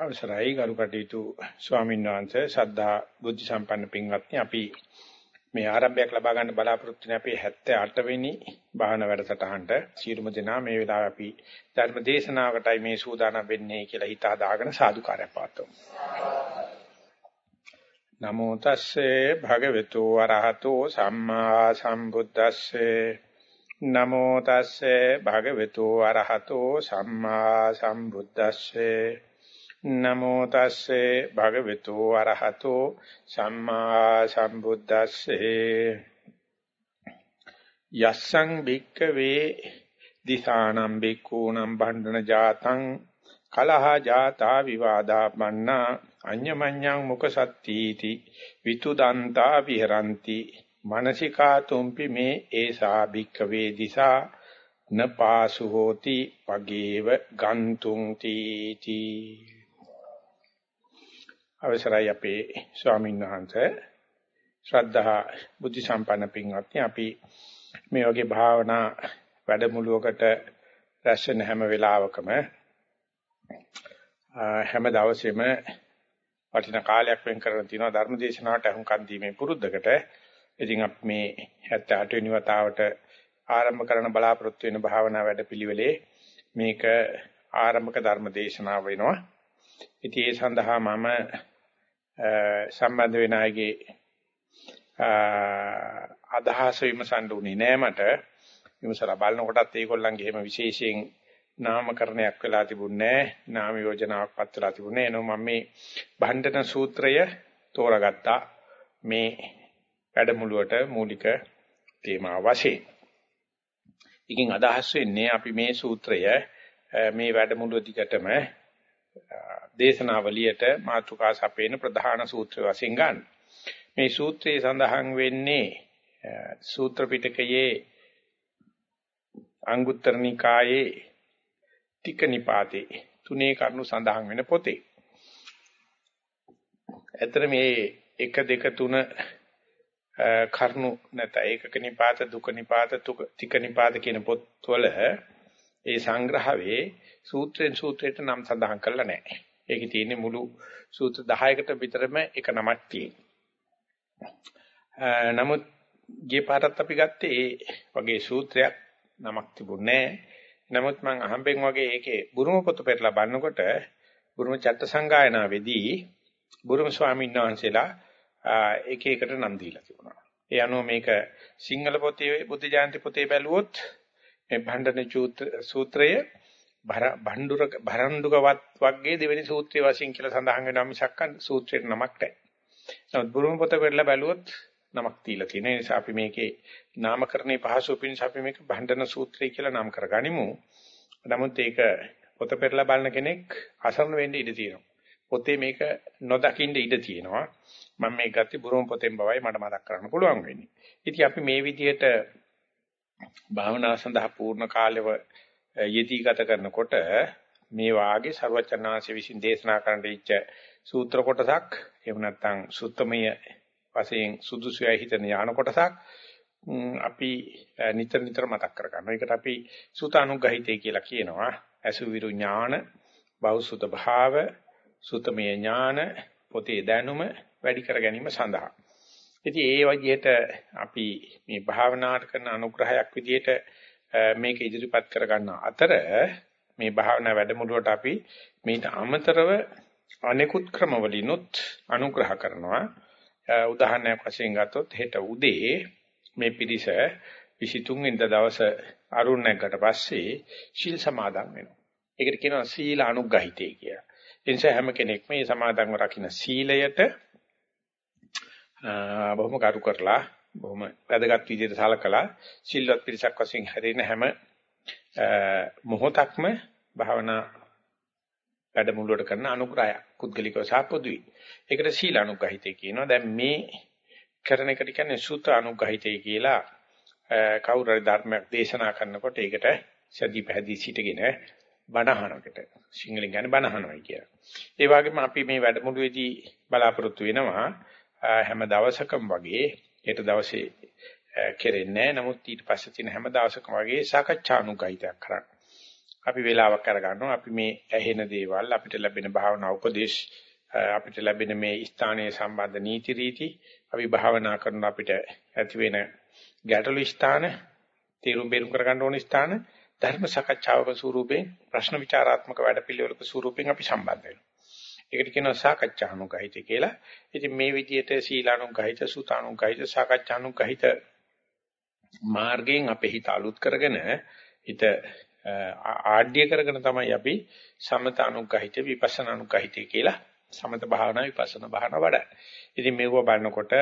අවසරයි ගරු කටයුතු ස්වාමීන් වහන්සේ. සද්ධා බුද්ධ සම්පන්න පින්වත්නි අපි මේ ආරම්භයක් ලබා ගන්න බලාපොරොත්තු වෙන අපේ 78 වෙනි භාවනා වැඩසටහනට. සියලුම දෙනා මේ වෙලාවේ අපි ධර්ම දේශනාවකටයි මේ සූදානම් වෙන්නේ කියලා හිත හදාගෙන සාදුකාරයක් පාත්වමු. නමෝ තස්සේ භගවතු වරහතෝ සම්මා සම්බුද්දස්සේ. නමෝ තස්සේ භගවතු වරහතෝ සම්මා සම්බුද්දස්සේ. නමෝ තස්සේ භගවතු අරහතෝ සම්මා සම්බුද්දස්සේ. යස්සං භික්කවේ දිසානම් භික්ඛූනම් බණ්ඩන ජාතං කලහ ජාතා විවාදා මන්නා අඤ්ඤමඤ්ඤං මුක සත්‍තීති විතුදන්තා විහරಂತಿ මානසිකා තුම්පි මේ ඒසා භික්කවේ දිසා නපාසු හෝති පගේව ගන්තුං තීති. අවසරයි අපේ ස්වාමීන් වහන්සේ ශ්‍රද්ධා බුද්ධ සම්පන්න පින්වත්නි අපි මේ වගේ භාවනා වැඩමුළුවකට රැස් වෙන හැම වෙලාවකම හැම දවසෙම වටිනා කාලයක් වෙන් කරගෙන තිනවා ධර්ම දේශනාවට අහුම්කන් දීමේ පුරුද්දකට. ඉතින් අපි මේ 78 වෙනි වතාවට ආරම්භ කරන බලාපොරොත්තු වෙන භාවනා වැඩපිළිවෙලේ මේක ආරම්භක ධර්ම දේශනාව වෙනවා. ඉතින් ඒ සඳහා මම සම්බන්ධ වෙන අයගේ අදහස විමසන්න උනේ නෑ මට. විමසලා බලනකොටත් ඒගොල්ලන්ගේ එහෙම විශේෂයෙන් නාමකරණයක් වෙලා තිබුණේ නෑ. නාම යෝජනාවක් පත් වෙලා තිබුණේ නෑ. මම මේ භණ්ඩන සූත්‍රය තෝරාගත්තා මේ වැඩමුළුවට මූලික තේමා වශයෙන්. ඉකින් අදහස් වෙන්නේ අපි මේ සූත්‍රය මේ වැඩමුළුව දිගටම දේශනාවලියට මාතෘකා සපේන ප්‍රධාන සූත්‍ර වශයෙන් ගන්න. මේ සූත්‍රයේ සඳහන් වෙන්නේ සූත්‍ර පිටකයේ අංගුත්තර නිකායේ ටික නිපාතේ තුනේ කරුණු සඳහන් වෙන පොතේ. ඇතර මේ 1 2 3 කරුණු නැත ඒකක නිපාත දුක නිපාත ටික නිපාත කියන පොත්වල ඒ සංග්‍රහවේ සූත්‍රෙන් සූත්‍රයට නම් සඳහන් කරලා නැහැ. ඒකේ තියෙන්නේ මුළු සූත්‍ර 10කට විතරම එක නමක් තියෙනවා. නමුත් ගිය පාරත් අපි ගත්තේ ඒ වගේ සූත්‍රයක් නමක් තිබුණේ නමුත් මම අහම්බෙන් වගේ ඒකේ බුරුම පොත පෙරලා බලනකොට බුරුම චත්ත සංගායනාවේදී බුරුම ස්වාමීන් වහන්සේලා එක එකට නම් දීලා තිබුණා. ඒ අනුව මේක සිංහල පොතේ බුද්ධ ජයන්ති පොතේ බැලුවොත් මේ භණ්ඩන සූත්‍රය භණ්ඩුර භරණ්ඩුකවත් වර්ගයේ දෙවෙනි සූත්‍රයේ වශයෙන් කියලා සඳහන් වෙනවා මිසක් සූත්‍රයට නමක් නැහැ. නමුත් බුරුම පොත පෙරලා බැලුවොත් නමක් තියලා තියෙන නිසා අපි මේකේ නාමකරණේ පහසු පිණිස අපි මේක භණ්ඩන සූත්‍රය කියලා නම් කරගනිමු. නමුත් ඒක පොත පෙරලා බලන කෙනෙක් අසරණ වෙන්න ඉඩ තියෙනවා. පොතේ මේක නොදකින්න ඉඩ තියෙනවා. මම මේ ගත්තේ බුරුම පොතෙන් බවයි මට මතක් කරන්න පුළුවන් වෙන්නේ. ඉතින් අපි මේ විදිහට භාවනා සඳහා පූර්ණ කාලෙව යෙදී ගත කරනකොට මේ වාගේ ਸਰවචනාංශ විසින් දේශනා කරන්න ඉච්ච සූත්‍ර කොටසක් එහෙම නැත්නම් සුත්තමය වශයෙන් සුදුසුයි හිතන යාන කොටසක් අපි නිතර නිතර මතක් කර ගන්නවා. ඒකට අපි සූතානුග්‍රහිතය කියලා කියනවා. අසුවිරු ඥාන, බෞසුත භාව, සුතමය ඥාන, පොතේ දැනුම වැඩි කර ගැනීම සඳහා. ඉතින් ඒ වගේට අපි මේ භාවනාවට කරන අනුග්‍රහයක් විදිහට මේක ඉදිරිපත් කර ගන්න අතර මේ භාවනා වැඩමුළුවට අපි මේට අමතරව අනෙකුත් ක්‍රමවලිනුත් අනුග්‍රහ කරනවා උදාහරණයක් වශයෙන් ගත්තොත් හෙට උදේ මේ පිරිස 23 වෙනිදා දවස අරුණ නැග්ගට පස්සේ ශීල් සමාදන් වෙනවා. ඒකට කියනවා සීල අනුග්‍රහිතය කියලා. ඒ නිසා හැම කෙනෙක්ම මේ සමාදන්ව රකින්න සීලයට බොහොම කරු කරලා බොහොම වැදගත් විදිහට සලකලා සිල්වත් පිරිසක් වශයෙන් හැදෙන හැම මොහොතක්ම භාවනා වැඩමුළුවට කරන අනුග්‍රහය කුද්ගලිකව සහ පොදුයි. ඒකට සීල අනුග්‍රහිතය කියනවා. දැන් මේ කරන එකට කියන්නේ සූත්‍ර අනුග්‍රහිතය කියලා කවුරු හරි ධර්මයක් දේශනා කරනකොට ඒකට සදී පැහැදී සිටගෙන බණහනකට සිංහලෙන් කියන්නේ බණහනවයි කියලා. ඒ වගේම අපි මේ වැඩමුළුවේදී බලාපොරොත්තු වෙනවා හැම දවසකම වගේ හෙට දවසේ කෙරෙන්නේ නැහැ. නමුත් ඊට පස්සේ තියෙන හැම දවසකම වගේ සාකච්ඡානුගහිතයක් කරන්න. අපි වේලාවක් අරගන්නවා. අපි මේ ඇහෙන දේවල් අපිට ලැබෙන භාවනා උපදේශ අපිට ලැබෙන මේ ස්ථානයේ සම්බන්ධ නීති රීති අපි භාවනා කරන අපිට ඇති වෙන ගැටළු ස්ථාන තීරුම් බේරුම් කරගන්න ඕන ස්ථාන ධර්ම සාකච්ඡාවක ස්වරූපයෙන් ප්‍රශ්න විචාරාත්මක වැඩපිළිවෙලක ස්වරූපයෙන් අපි සම්බන්ධ වෙනවා. ඒකට කියනවා සාකච්ඡානුගහිත කියලා. ඉතින් මේ විදිහට සීලානුගහිත, සුතානුගහිත, සාකච්ඡානුගහිත මාර්ගයෙන් අපේ හිත අලුත් කරගෙන හිත ආඩ්‍ය කරගෙන තමයි අපි සමතානුගහිත, විපස්සනානුගහිත කියලා සමත භාවනා විපස්සනා භාවනා වඩන්නේ. ඉතින් මේව බලනකොට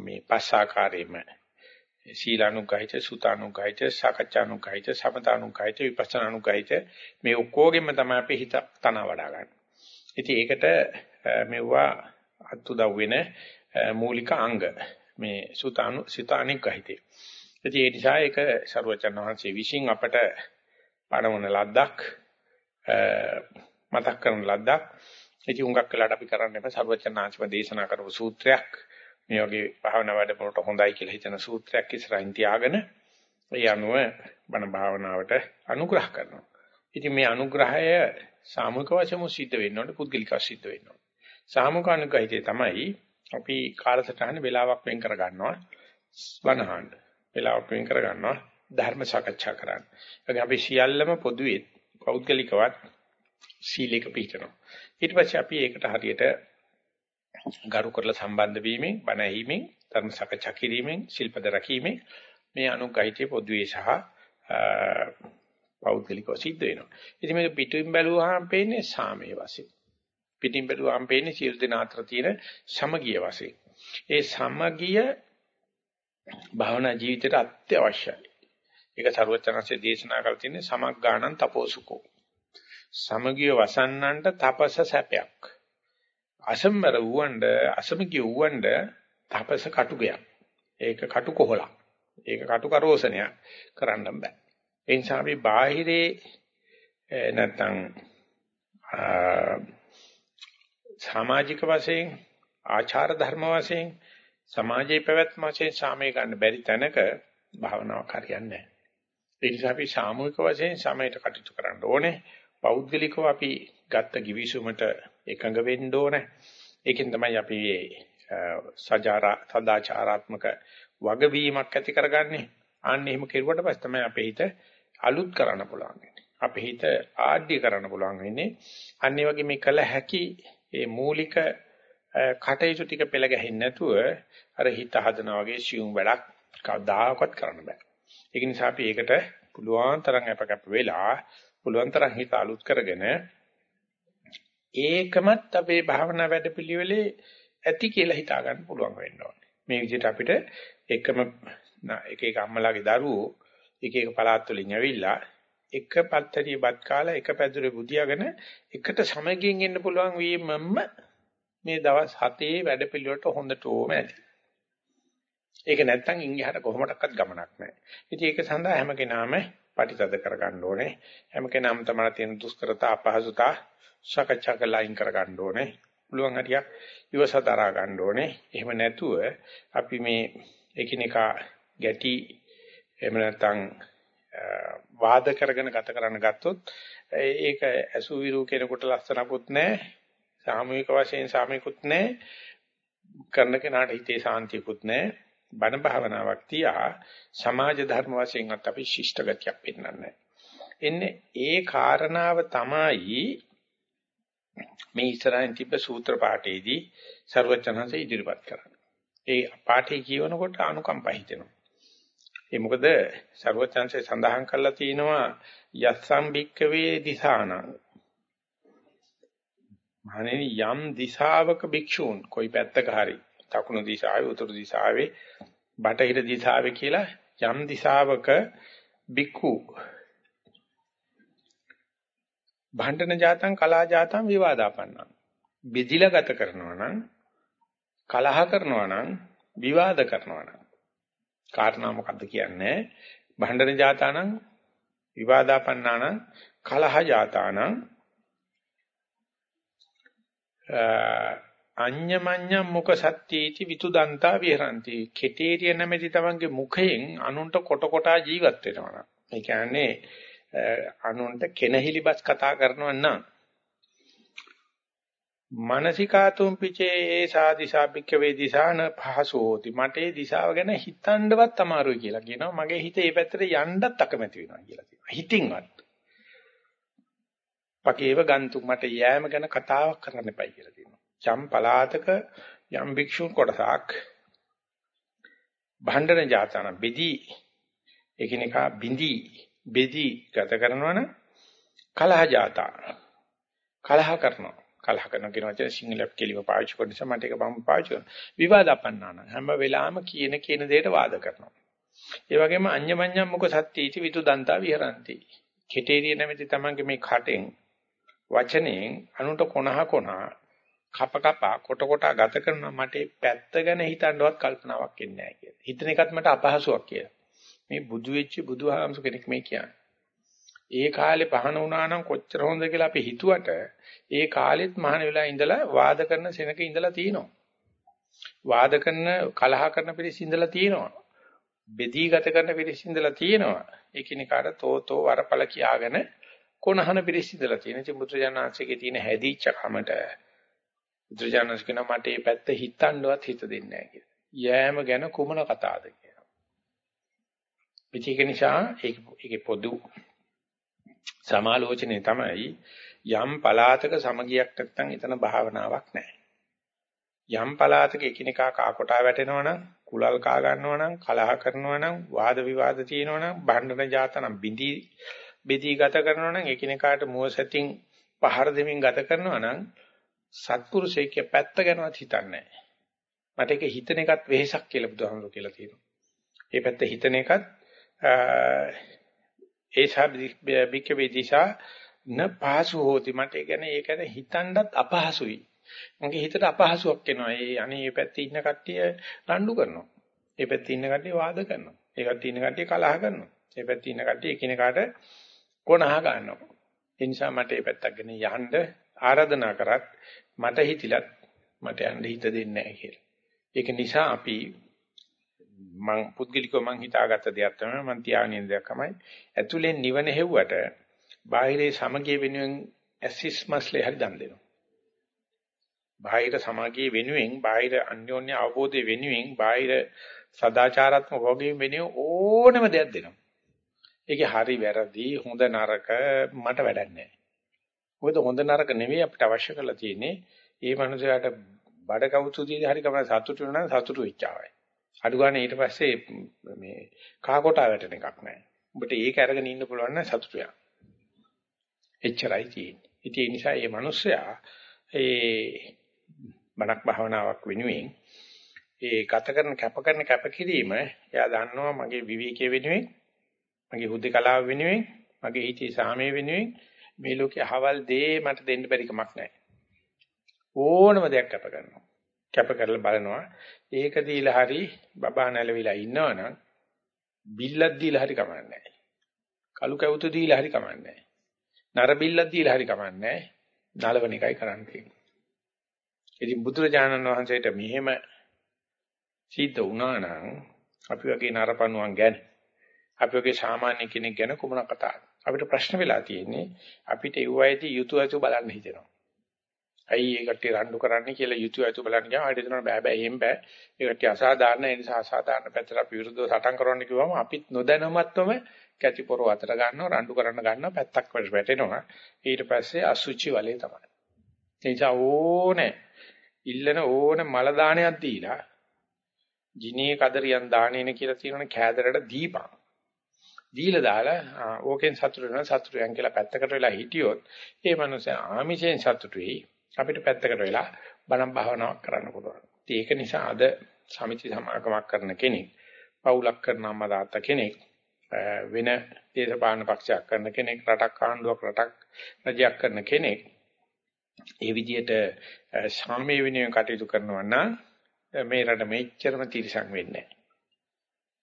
මේ පස් ආකාරයෙන්ම සීලානුගහිත, සුතානුගහිත, සාකච්ඡානුගහිත, සමතානුගහිත, විපස්සනානුගහිත මේ ඔක්කොගෙම තමයි අපි හිත තන වඩා ගන්න. ඉතින් ඒකට මෙවුවා අත් උදව් වෙන මූලික අංග මේ සුතානු සිතානික් ගහිතේ. ඉතින් ඒ නිසා ඒක ਸਰුවචන් වහන්සේ විසින් අපට පණවන ලද්දක් මතක් කරන ලද්දක්. ඉතින් උඟක් වෙලාට අපි කරන්න එපා ਸਰුවචන් ආංශම දේශනා කරපු සූත්‍රයක් මේ වගේ භාවනා වැඩමුළුට හොඳයි කියලා හිතන සූත්‍රයක් ඉස්සරහින් තියාගෙන ඒ අනුව බණ භාවනාවට අනුග්‍රහ කරනවා. ඉතින් මේ අනුග්‍රහය සාමූහික වශයෙන් සිද්ධ වෙන්න ඕනේ පුද්ගලිකව සිද්ධ වෙන්න ඕනේ. සාමූහිකානුගහිතේ තමයි අපි කාලසටහන වේලාවක් වෙන් කර ගන්නවා බණහඬ. වේලාවක් වෙන් කර ගන්නවා ධර්ම සාකච්ඡා කරන්න. ඒක අපි සියල්ලම පොදුවේ පෞද්ගලිකවත් සීලයක පිළිතනවා. ඊට පස්සේ අපි ඒකට හරියට ගරු කරලා සම්බන්ධ වීමෙන් බණ ඇහිීමෙන් ධර්ම සාකච්ඡා කිරීමෙන් ශිල්පද රැකීමෙන් මේ අනුගහිතේ පොදුවේ සහ පෞද්ගලිකව සිද්ධ වෙනවා. ඉතින් මේක පිටින් බැලුවාම පේන්නේ සාමයේ වශයෙන්. පිටින් බැලුවාම පේන්නේ සියලු දෙනා අතර තියෙන සමගිය වශයෙන්. ඒ සමගිය භාවනා ජීවිතයට අත්‍යවශ්‍යයි. ඒක ਸਰවචනanse දේශනා කරලා තියෙන්නේ සමග්ගාණං තපෝසුකෝ. සමගිය වසන්නන්ට තපස සැපයක්. අසම්මර වුවඬ අසමගිය වුවඬ තපස කටුගයක්. ඒක කටු කොහලක්. ඒක කටු කරෝසනයක් කරන්න බෑ. ඒ නිසා අපි බාහිරේ නැත්තම් සමාජික වශයෙන් ආචාර ධර්ම වශයෙන් සමාජයේ පැවැත්ම වශයෙන් සාමය ගන්න බැරි තැනක භාවනාවක් හරියන්නේ නැහැ. ඒ නිසා අපි සාමූහික වශයෙන් සමයට කටයුතු කරන්න ඕනේ. පෞද්ගලිකව අපි ගත්ත givisumට එකඟ වෙන්න ඕනේ. ඒකෙන් තමයි අපි සජාරා සදාචාරාත්මක වගවීමක් ඇති කරගන්නේ. අන්න එහෙම කෙරුවට පස්සේ තමයි අපේ හිත අලුත් කරන්න පුළුවන් වෙන්නේ. අපේ හිත ආඩ්‍ය කරන්න පුළුවන් වෙන්නේ. අන්න ඒ වගේ මේ කල හැකි මේ මූලික කටයුතු ටික පෙළ ගැහෙන්නේ නැතුව අර හිත හදනා වගේ සියුම් වැඩක් කවදාකවත් කරන්න බෑ. ඒක නිසා අපි ඒකට පුළුවන් තරම් අපකප්ප වෙලා පුළුවන් තරම් හිත අලුත් කරගෙන ඒකමත් අපේ භාවනා වැඩපිළිවෙලේ ඇති කියලා හිතා ගන්න පුළුවන් වෙන්න ඕනේ. මේ විදිහට අපිට එකම එක එක අම්මලාගේ දරුවෝ එක එක පළාත් වලින් ඇවිල්ලා එක පත්තරිය බත් කාලා එක පැදුරේ බුදියාගෙන එකට සමගියෙන් ඉන්න පුළුවන් වීමම මේ දවස් 7 වැඩපිළිවෙලට හොඳටම ඇති. ඒක නැත්තම් ඉංගහට කොහොමඩක්වත් ගමනක් නැහැ. ඉතින් ඒක සඳහා හැම කෙනාම පරිතද කරගන්න ඕනේ. හැම කෙනාම තමයි තියෙන දුෂ්කරතා අපහසුතා සාකච්ඡා කරලා අයින් කරගන්න ඕනේ. පුළුවන් හරියක් ඉවස දරා ගන්න ඕනේ. එහෙම නැතුව අපි මේ එකිනෙකා ගැටි එහෙම නැත්නම් වාද කරගෙන ගත කරන්න ගත්තොත් ඒක අසුවිරු කෙනෙකුට ලස්සනකුත් නැහැ සාමූහික වශයෙන් සාමීකුත් නැහැ කරන කෙනාට හිතේ සාන්තියකුත් නැහැ බණ භාවනාවක් තියා සමාජ ධර්ම වශයෙන්වත් අපි ශිෂ්ට ගතියක් පෙන්වන්නේ එන්නේ ඒ කාරණාව තමයි මේ ඉස්සරහින් තිබ්බ සූත්‍ර පාඨයේදී ਸਰවචනanse ඉදිරිපත් කරන්නේ. ඒ පාඨය කියවනකොට අනුකම්ප හිතෙනවා. ඒ මොකද ਸਰවචන්සේ සඳහන් කරලා තිනවා යස්සම් භික්කවේ දිසානං. මහණෙනි යම් දිශාවක භික්ෂූන් કોઈ පැත්තක හරි දකුණු දිශාවේ උතුරු දිශාවේ බටහිර දිශාවේ කියලා යම් දිශාවක භික්ඛු භණ්ඩන ජාතං කලා ජාතං විවාදාපන්නං. බෙදිලා ගත කරනවා නම් කලහ කරනවා නම් විවාද කරනවා නම් කාරණා මොකද්ද කියන්නේ? භණ්ඩන ජාතානං විවාදාපන්නානං කලහ ජාතානං අඤ්ඤමඤ්ඤ මුඛ සත්‍යීති විතුදන්තා විහරಂತಿ කෙටේරිය නැමැති තමන්ගේ මුඛයෙන් අනුන්ට කොට කොටා ජීවත් වෙනවා. ඒ කියන්නේ අනුන්ට කෙනහිලිබස් කතා කරනවා නම් මානසිකාතුම් පිචේ ඒ සාදිසාපික්ක වේ දිසාන පහසෝති මට ඒ දිශාව ගැන හිතන්නවත් අමාරුයි කියලා කියනවා. මගේ හිත ඒ පැත්තට යන්නත් අකමැති වෙනවා කියලා කියනවා. හිතින්වත්. පකේව ගන්තු මට යෑම ගැන කතාවක් කරන්න එපයි කියලා කියනවා. යම් පලාතක යම් භික්ෂුන් කොටසක් භණ්ඩන ජාතන බෙදී එකිනෙකා බිඳී බෙදී ගත කරනවනම් කලහ ජාතා. කලහ කරනවා. කලහ කරන කියන වචනේ සිංහල කෙලිම පාවිච්චි කරන නිසා මට ඒක මම පාවිච්චි කරනවා විවාද අපන්නාන හැම වෙලාවෙම කියන කියන දෙයට වාද කරනවා ඒ වගේම අඤ්ඤමඤ්ඤම් මුක සත්‍යීති විතු දන්තා විහරಂತಿ කෙටේරිය නැමැති තමන්ගේ මේ කටෙන් වචනෙන් අනුන්ට කොනහ කොනහ කප කප කොට කොට ගත කරන මට පැත්ත ගැන හිතන්නවත් කල්පනාවක් එන්නේ නැහැ කියලා. හිතන එකත් මට අපහසුයක් කියලා. මේ බුදු වෙච්ච බුදුහාමසු කෙනෙක් මේ කියන්නේ. ඒ කාලේ පහන වුණා නම් කොච්චර හොඳ කියලා අපි හිතුවට ඒ කාලෙත් මහාන වෙලා ඉඳලා වාද කරන සෙනක ඉඳලා තියෙනවා. වාද කරන කලහ කරන පිරිස ඉඳලා තියෙනවා. බෙදී ගත කරන පිරිස ඉඳලා තියෙනවා. ඒකිනෙකාට තෝතෝ වරපල කියාගෙන කොනහන පිරිස ඉඳලා තියෙන. ඉතින් බුදුජානනාංශයේ තියෙන හැදීච්ච කමට බුදුජානනාංශ කියන මට මේ පැත්ත හිතන්නවත් හිත දෙන්නේ නැහැ කියලා. යෑම ගැන කුමන කතාවද කියලා. ඒක නිසා ඒකේ පොදු සමාලෝචනේ තමයි යම් පලාතක සමගියක් නැත්නම් එතන භාවනාවක් නැහැ. යම් පලාතක එකිනෙකා කාකොටා වැටෙනවනම් කුලල් කා ගන්නවනම් කලහ කරනවනම් වාද විවාද තියෙනවනම් බණ්ඩන ජාතනම් බිඳී බෙදී ගත කරනවනම් එකිනෙකාට මුව සැතින් පහර දෙමින් ගත කරනවනම් සත්පුරුෂයෙක් පැත්ත ගැනවත් හිතන්නේ නැහැ. මට ඒක හිතන එකත් වෙහෙසක් කියලා බුදුහාමුදුරුවෝ කියලා තියෙනවා. මේ පැත්ත හිතන එකත් ඒසා බික්කවේ දිශා න පහසු හෝති මට කියන්නේ ඒක ගැන හිතන්නත් අපහසුයි. මගේ හිතට අපහසුයක් එනවා. ඒ අනේ මේ පැත්තේ ඉන්න කට්ටිය රණ්ඩු කරනවා. මේ පැත්තේ ඉන්න කට්ටිය වාද කරනවා. ඒ කට්ටිය ඉන්න කට්ටිය කලහ කරනවා. මේ පැත්තේ ඉන්න කට්ටිය එකිනෙකාට කොනහ ගන්නවා. ඒ නිසා මට මේ පැත්තක් ගැන යහඳ ආරාධනා කරත් මට හිතිලත් මට යන්න හිත දෙන්නේ නැහැ කියලා. ඒක නිසා අපි මං පුද්ගලිකව මං හිතාගත්ත දෙයක් තමයි මං තියාගෙන දෙයක් තමයි ඇතුලෙන් නිවන හෙව්වට බාහිරේ සමගිය වෙනුවෙන් ඇසිස්මස්ලේ හරි දන් දෙනවා. බාහිර සමාගිය වෙනුවෙන් බාහිර අන්‍යෝන්‍ය අවබෝධය වෙනුවෙන් බාහිර සදාචාරාත්මක වගේ වෙනුවෙන් ඕනම දෙයක් දෙනවා. ඒකේ හරි වැරදි හොඳ නරක මට වැඩක් නැහැ. මොකද හොඳ නරක නෙවෙයි අපිට අවශ්‍ය කරලා තියෙන්නේ. ඒ මනුස්සයාට බඩ කවුතු දීලා හරි කමන සතුටු වෙනවා නම් සතුටු වෙච්චාවයි. අඩු ගන්න ඊට පස්සේ මේ කහ කොටා වැටෙන එකක් නැහැ. ඔබට ඒක අරගෙන ඉන්න පුළුවන් නම් සතුටු වෙනවා. එච්චරයි තියෙන්නේ. ඉතින් ඒ නිසා මේ මිනිස්සයා ඒ බණක් භාවනාවක් වෙනුවෙන් ඒ ගත කරන කැප කරන කැපකිරීම එයා දන්නවා මගේ විවේකයේ වෙනුවෙන් මගේ හුදේකලාව වෙනුවෙන් මගේ හිතේ සාමයේ වෙනුවෙන් මේ ලෝකේ අහවල් දේ මට දෙන්න බැරි කමක් නැහැ. ඕනම දෙයක් කැප කරනවා. කැප කරලා බලනවා. ඒක දීලා හරි බබා නැලවිලා ඉන්නවනම් බිල්ලක් දීලා හරි කමන්නේ නැහැ. කළු කැවුතු දීලා හරි කමන්නේ නැහැ. නර බිල්ලක් දීලා හරි කමන්නේ නැහැ. නලවන එකයි කරන්න තියෙන්නේ. ඉතින් බුදුරජාණන් වහන්සේට මෙහෙම සිද්ධ වුණා නම් අපි වගේ නරපණුවන් ගැන අපි වගේ සාමාන්‍ය කෙනෙක් ගැන කොමන කතාවද? අපිට ප්‍රශ්න වෙලා තියෙන්නේ අපිට ඒ වයිදී යුතුය අතු බලන්න හිතෙනවා. ඇයි ඒ කට්ටිය රණ්ඩු කරන්නේ කියලා යුතුය අතු බලන්න ගියාම ආයෙත් දෙනවා බෑ බෑ එහෙම බෑ. ඒ කට්ටිය අසාධාරණ ඒ නිසා අසාධාරණ පැත්තට අපි විරුද්ධව සටන් කරන්න කිව්වම අපිත් නොදැනුමත්වම කැටි පොර අතර ගන්නවා රණ්ඩු කරන්න ගන්නවා පැත්තක් වැටෙනවා. ඊට පස්සේ අසුචි වලේ තමයි. ඒ නිසා ඕනේ ඉල්ලන ඕනේ මල දානයක් දීලා ජිනේ කදරියන් දානේන කියලා තියෙනවනේ කෑදරට දීපන්. දීලා දාලා ඕකෙන් සතුට වෙනවා සතුට වෙන කියලා පැත්තකට වෙලා හිටියොත් ඒ මනුස්සයා ආමිෂයෙන් සතුට වෙයි. අපිට පැත්තකට වෙලා බණ භාවනාවක් කරන්න පුළුවන්. ඒක නිසා අද සමිති සමාගමක් කරන කෙනෙක්, පවුලක් කරන අම්මා තාත්තා කෙනෙක්, වෙන දේශපාලන පක්ෂයක් කරන කෙනෙක්, රටක් ආණ්ඩුවක් රටක් රජයක් කරන කෙනෙක් ඒ විදිහට සාමයේ වෙනුවෙන් කටයුතු කරනවා නම් මේ රට මෙච්චරම තිරසං වෙන්නේ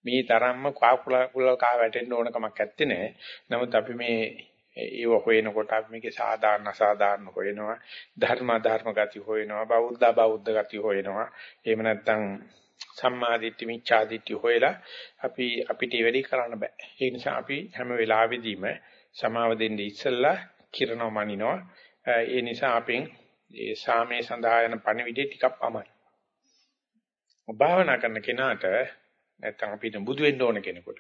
මේ තරම්ම කාකුල කුල කා වැටෙන්න ඕන කමක් නැත්තේ නෑ. නමුත් අපි මේ ඒව හොයනකොට අපි මේකේ සාධාරණ අසාධාරණ හොයනවා. ධර්ම අධර්ම ගති හොයනවා. බෞද්ධ බෞද්ධ ගති හොයනවා. එහෙම නැත්නම් සම්මාදිට්ඨි මිච්ඡාදිට්ඨි හොයලා අපි අපිට වැඩි කරන්න බෑ. ඒ නිසා අපි හැම වෙලාවෙදීම සමාව දෙන්න ඉස්සෙල්ලා කිරණව මනිනවා. ඒ නිසා අපෙන් ඒ සාමයේ සඳහා යන පණිවිඩය ටිකක් පමයි. භාවනා කරන කෙනාට නැත්තම් අපිට බුදු වෙන්න ඕන කෙනෙකුට.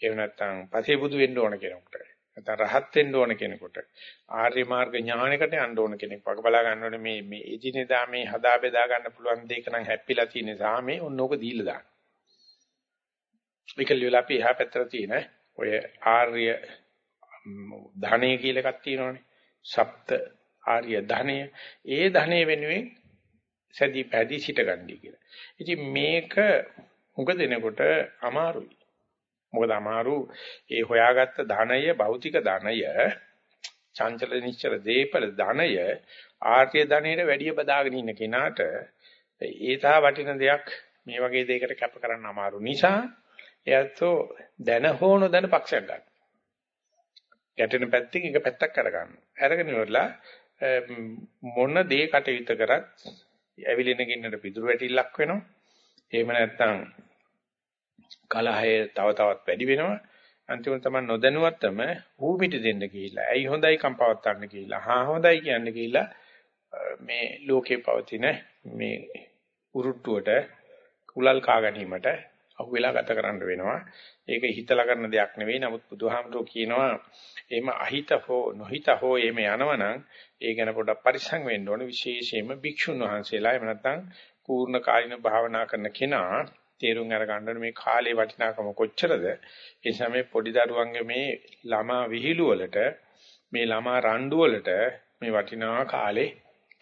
එහෙම නැත්තම් පසේ බුදු වෙන්න ඕන කෙනෙකුට. නැත්නම් රහත් වෙන්න ඕන කෙනෙකුට ආර්ය මාර්ග ඥානයකට යන්න ඕන කෙනෙක් වගේ බලා ගන්න ඕනේ මේ මේ එදිනෙදා මේ හදා බෙදා ගන්න පුළුවන් දෙයක නම් හැප්පිලා තියෙන සාමේ ඔන්නෝක දීලා දාන්න. ඒකලියල අපි එහා පැත්තට තියෙන ඔය ආර්ය ධනෙ කියලා එකක් තියෙනවනේ. සප්ත ආර්ය ධනෙ. ඒ ධනෙ වෙනුවෙන් සැදී පැදී සිටගන්නී කියලා. ඉතින් මේක උග දෙනකොට අමාරුයි. මොකද අමාරු ඒ හොයාගත්ත ධනය භෞතික ධනය චංචල නිශ්චල දීපල ධනය ආර්ය ධනයට වැඩිය බදාගෙන ඉන්න කෙනාට ඒ තා වටින දෙයක් මේ වගේ දෙයකට කැප කරන්න අමාරු නිසා එයත්ෝ දැන හෝ නොදැන පක්ෂයක් ගන්න. ගැටෙන පැත්තකින් එක පැත්තක් කරගන්න. අරගෙන ඉවරලා මොන දේ කටයුතු කරත් ඇවිලින ගින්නට පිටුරු වැටිල්ලක් වෙනවා. එහෙම නැත්නම් කලහය තව තවත් වැඩි වෙනවා. අන්තිමට තමයි නොදැනුවත්වම ඌ පිට දෙන්න කියලා. ඇයි හොඳයි කම්පාවක් ගන්න කියලා. හා හොඳයි කියන්න කියලා මේ ලෝකේ පවතින මේ උරුට්ටුවට කුලල් කා ගැනීමට අහු වෙලා ගත කරන්න වෙනවා. ඒක හිතලා කරන දෙයක් නෙවෙයි. නමුත් බුදුහාමුදුරුවෝ කියනවා එහෙම අහිත හෝ නොහිත හෝ එහෙම යනවනම් ඒ ගැන පොඩ්ඩක් පරිස්සම් වෙන්න ඕනේ. විශේෂයෙන්ම භික්ෂුන් වහන්සේලා එහෙම නැත්නම් පූර්ණ කායින භාවනා කරන කෙනා තේරුම් අරගන්න මේ කාලේ වටිනාකම කොච්චරද ඒ නිසා මේ පොඩි දරුවන්ගේ මේ ළමා විහිළු වලට මේ ළමා රණ්ඩු වලට මේ වටිනා කාලේ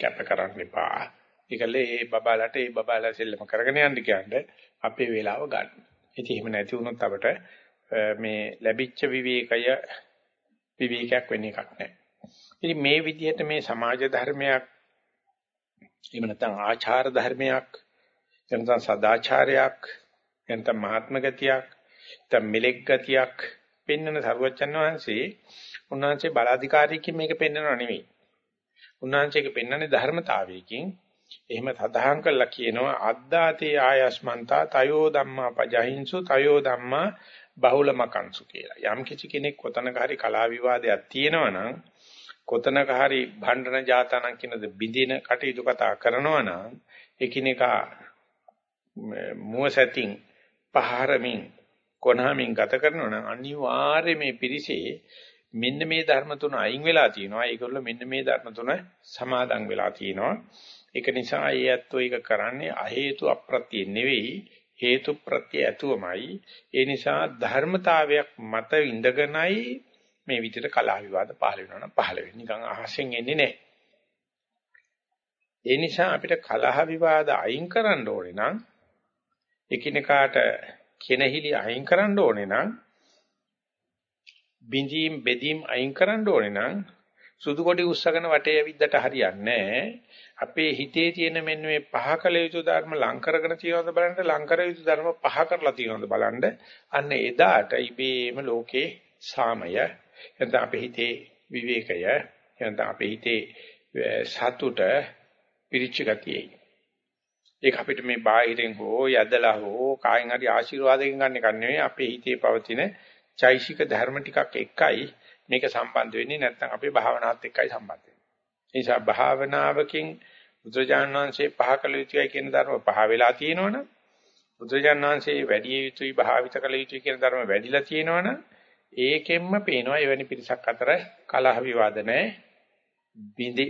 කැප කරන්න එපා. ඒකලේ ඒ බබාලට ඒ බබාලා සෙල්ලම කරගෙන යන්න කියන්නේ අපේ වේලාව ගන්න. ඉතින් එහෙම නැති වුණොත් අපිට මේ ලැබිච්ච විවේකය විවේකයක් වෙන්න එකක් නැහැ. ඉතින් මේ විදිහට මේ සමාජ ධර්මයක් එහෙම නැත්නම් ආචාර ධර්මයක් එනතන් සදාචාරයක් එනතන් මහාත්ම ගතියක් නැත්නම් මෙලෙක් ගතියක් පෙන්වන සරුවචන් වහන්සේ උන්වහන්සේ බලාධිකාරීකින් මේක පෙන්වනව නෙවෙයි. උන්වහන්සේක පෙන්වන්නේ ධර්මතාවයකින් එහෙම සදාහන් කළා කියනවා අද්දාතේ ආයස්මන්තා තයෝ ධම්මා පජහින්සු තයෝ ධම්මා බහුලමකංසු කියලා. යම් කිසි කෙනෙක් කොතනක හරි කලා විවාදයක් තියෙනවා නම් කොතනක හරි භණ්ඩන ජාතනක් කියනද බිඳින කටයුතු කතා කරනවා නම් එකිනෙකා මුවසැතින් පහරමින් කොනහමින් ගත කරනවා නම් අනිවාර්යයෙන් මේ පිරිසේ මෙන්න මේ ධර්ම තුන අයින් වෙලා තියෙනවා. ඒගොල්ලෝ මෙන්න මේ ධර්ම තුන සමාදන් වෙලා තියෙනවා. ඒක නිසා ඒ ඇත්තෝ ඒක කරන්නේ අ හේතු අප්‍රත්‍ය නෙවෙයි හේතු ප්‍රත්‍ය ඇතුවමයි. ඒ නිසා ධර්මතාවයක් මත ඉඳගෙනයි මේ විදිහට කලහ විවාද පහළ වෙනවා නම් පහළ වෙන්නේ. නිකන් අහසෙන් එන්නේ නැහැ. ඒ නිසා අපිට කලහ විවාද අයින් කරන්න ඕනේ නම් එකිනෙකාට කෙනහිලි අයින් කරන්න ඕනේ නම් බිඳීම් බෙදීම් අයින් කරන්න ඕනේ නම් සුදු කොටි උස්සගෙන වටේ ඇවිද්දට හරියන්නේ අපේ හිතේ තියෙන මෙන්න මේ පහ කළ යුතු ධර්ම ලං කරගෙන තියෙනවද බලන්න ලං කර යුතු ධර්ම පහ කරලා තියෙනවද බලන්න. අන්න එදාට ඉබේම ලෝකේ සාමය එතන අපේ හිතේ විවේකය එතන අපේ හිතේ සතුට පිරිච්ච ගතියයි. ඒක අපිට මේ බාහිරෙන් හෝ යදලා හෝ කායෙන් හරි ආශිර්වාදයෙන් ගන්න එක නෙවෙයි අපේ හිතේ පවතින චෛසික ධර්ම ටිකක් එකයි මේක සම්බන්ධ වෙන්නේ නැත්නම් අපේ භාවනාවත් එක්කයි සම්බන්ධ වෙන්නේ. ඒ නිසා භාවනාවකින් බුදුරජාණන් වහන්සේ පහ කළ යුතුයි කියන ධර්ම පහ වෙලා තියෙනවනම් බුදුරජාණන් වහන්සේ වැඩි යුතුයි භාවිත කළ යුතුයි කියන ධර්ම වැඩිලා තියෙනවනම් ඒකෙන්ම පේනවා එවැනි පිරිසක් අතර කලහ විවාද නැහැ.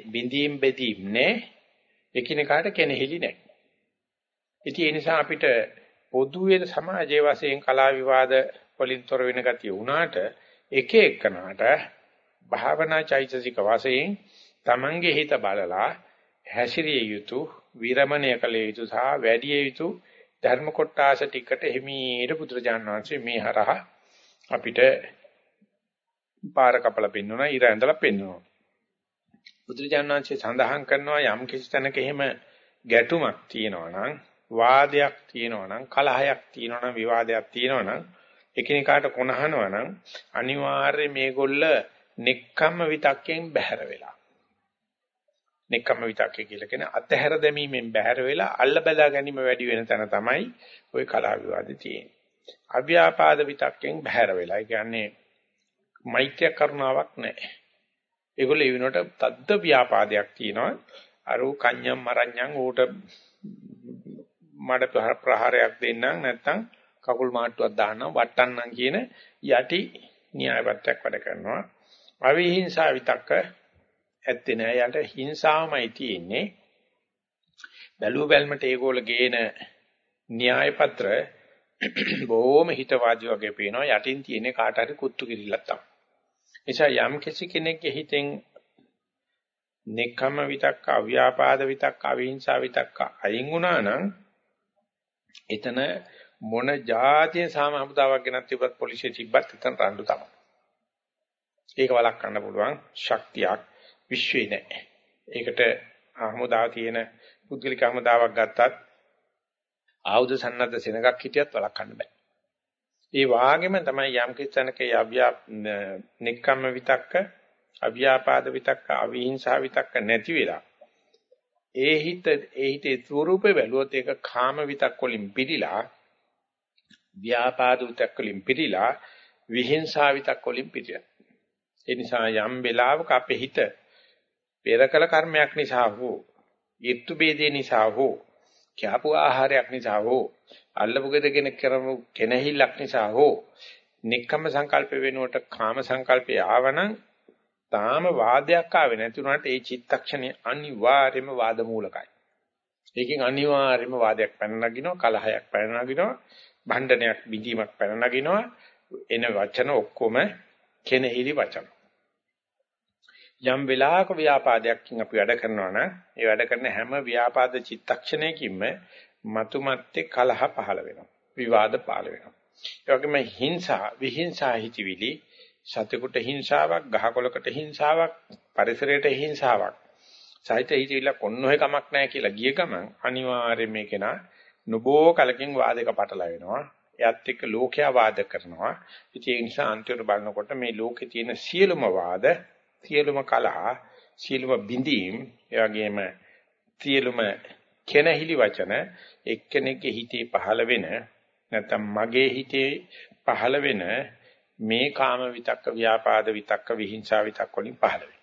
බින්දීම් බෙදීම් නැහැ. එකිනෙකාට කෙනෙහිලි නැහැ. ඉතින් ඒ නිසා අපිට පොදුවේ සමාජයේ වශයෙන් කලා විවාද වලින් තොර වෙන ගතිය වුණාට එක එකනට භාවනා චෛතසික වශයෙන් Tamange හිත බලලා හැසිරිය යුතු විරමණය කළ යුතු සහ වැඩි යුතු ධර්ම කොටාස ටිකට එහිමීට පුදුරජාන් වහන්සේ මේ හරහා අපිට පාර කපලා පෙන්වනවා ඉර ඇඳලා පෙන්වනවා. බුදුරජාණන් වහන්සේ සඳහන් කරනවා යම් කිසි තැනක එහෙම ගැටුමක් තියෙනවා නම් වාදයක් තියෙනවා නම් කලහයක් තියෙනවා නම් විවාදයක් තියෙනවා නම් එකිනෙකාට කොනහනවා නම් අනිවාර්යයෙන් මේගොල්ල නෙක්ඛම්ම විතක්යෙන් බැහැර වෙලා. නෙක්ඛම්ම විතක්කය කියලා කියන අතහැර දැමීමෙන් බැහැර වෙලා අල්ල බදා ගැනීම වැඩි වෙන තැන තමයි ওই කලහ විවාදේ තියෙන්නේ. අව්‍යාපාද විතක්යෙන් බැහැර වෙලා. ඒ කියන්නේ මෛත්‍රිය කරුණාවක් නැහැ. ඒගොල්ලෝ ඒ වෙනකොට තද්ද ව්‍යාපාදයක් තියෙනවා. අරු කන්‍යම් මරඤ්ඤම් ඌට මඩ ප්‍රහාරයක් දෙන්නම් නැත්නම් කකුල් මාට්ටුවක් දාන්නම් වට්ටන්නම් කියන යටි න්‍යායපත්‍යක් වැඩ කරනවා. අවිහිංසා විතක්ක ඇත්තේ නෑ. යට හිංසාවමයි තියෙන්නේ. බැලුව බැලමට ඒගොල්ල ගේන න්‍යාය පත්‍ර බොහොම හිතවාදී වගේ පේනවා යටින් තියෙන කාට හරි කුත්තු කිරිල්ලක් තමයි. නිසා යම් කිසි කෙනෙක්ගේ හිතෙන් නෙක්ඛම්ම විතක්ක, අව්‍යාපාද විතක්ක, අවිහිංසා විතක්ක අයින් වුණා නම් එතන මොන જાතිය සාම හමුදාවක් ගෙනත් තිබ්බත් පොලිසිය තිබ්බත් එතන රණ්ඩු තමයි. ඒක වළක්වන්න පුළුවන් ශක්තියක් විශ්වේ නැහැ. ඒකට හමුදාව තියෙන පුද්ගලික හමුදාවක් ගත්තත් ආයුධ සන්නද්ධ සෙනගක් හිටියත් වළක්වන්න බෑ. ඒ වාගෙම තමයි යම් කිසනක යව්‍යා නික්කම්ම විතක්ක අව්‍යාපාද විතක්ක අවිහිංසා විතක්ක නැති වෙලා ඒ හිත ඒ හිතේ ස්වરૂපේ බැලුවොත් ඒක කාම විතක් වලින් පිළිලා ව්‍යාපාද විතක් වලින් පිළිලා විහිංසා විතක් වලින් පිළිලා ඒ නිසා යම් වෙලාවක අපේ හිත පෙරකල කර්මයක් නිසා හෝ ඊත්තු බේදේ නිසා හෝ කැපු ආහාරයක් නිසා හෝ අල්ලපු ගෙදගෙන කරමු කෙනහිල්ලක් නිසා හෝ නික්කම සංකල්ප වෙනුවට කාම සංකල්පය ආවනම් තාම වාදයක් ආවේ නැති උනාට ඒ චිත්තක්ෂණය අනිවාර්යයෙන්ම වාද මූලකයි. ඒකෙන් අනිවාර්යයෙන්ම වාදයක් පැන නගිනවා, කලහයක් පැන නගිනවා, භණ්ඩනයක් බිඳීමක් පැන නගිනවා. එන වචන ඔක්කොම කෙනෙහිලි වචන. යම් වෙලාවක ව්‍යාපාදයක්කින් අපි වැඩ කරනවා නම් ඒ වැඩ කරන හැම ව්‍යාපාද චිත්තක්ෂණයකින්ම මතුමැත්තේ කලහ පහළ වෙනවා. විවාද පහළ වෙනවා. ඒ වගේම හිංසා, විහිංසා හිතවිලි සතෙකුට හිංසාවක්, ගහකොළකට හිංසාවක්, පරිසරයට හිංසාවක්. සහිත හිතවිල්ල කොන්නෝහෙ කමක් නැහැ කියලා ගිය ගමන් අනිවාර්යයෙන් මේක නා නොබෝ කලකින් වාදයක පටල වෙනවා. එයත් එක්ක ලෝකයා වාද කරනවා. ඉතින් ඒ නිසා අන්තිමට බලනකොට මේ ලෝකේ තියෙන සියලුම වාද, සියලුම කලහ, සියලුම බිඳීම්, එවැගේම සියලුම කෙනහිලි වචන එක්කෙනෙක්ගේ හිතේ පහළ වෙන නැත්නම් මගේ හිතේ පහළ වෙන මේ කාම විතක්ක ව්‍යාපාද විතක්ක විහිංසා විතක්ක වලින් පහළ වෙනවා.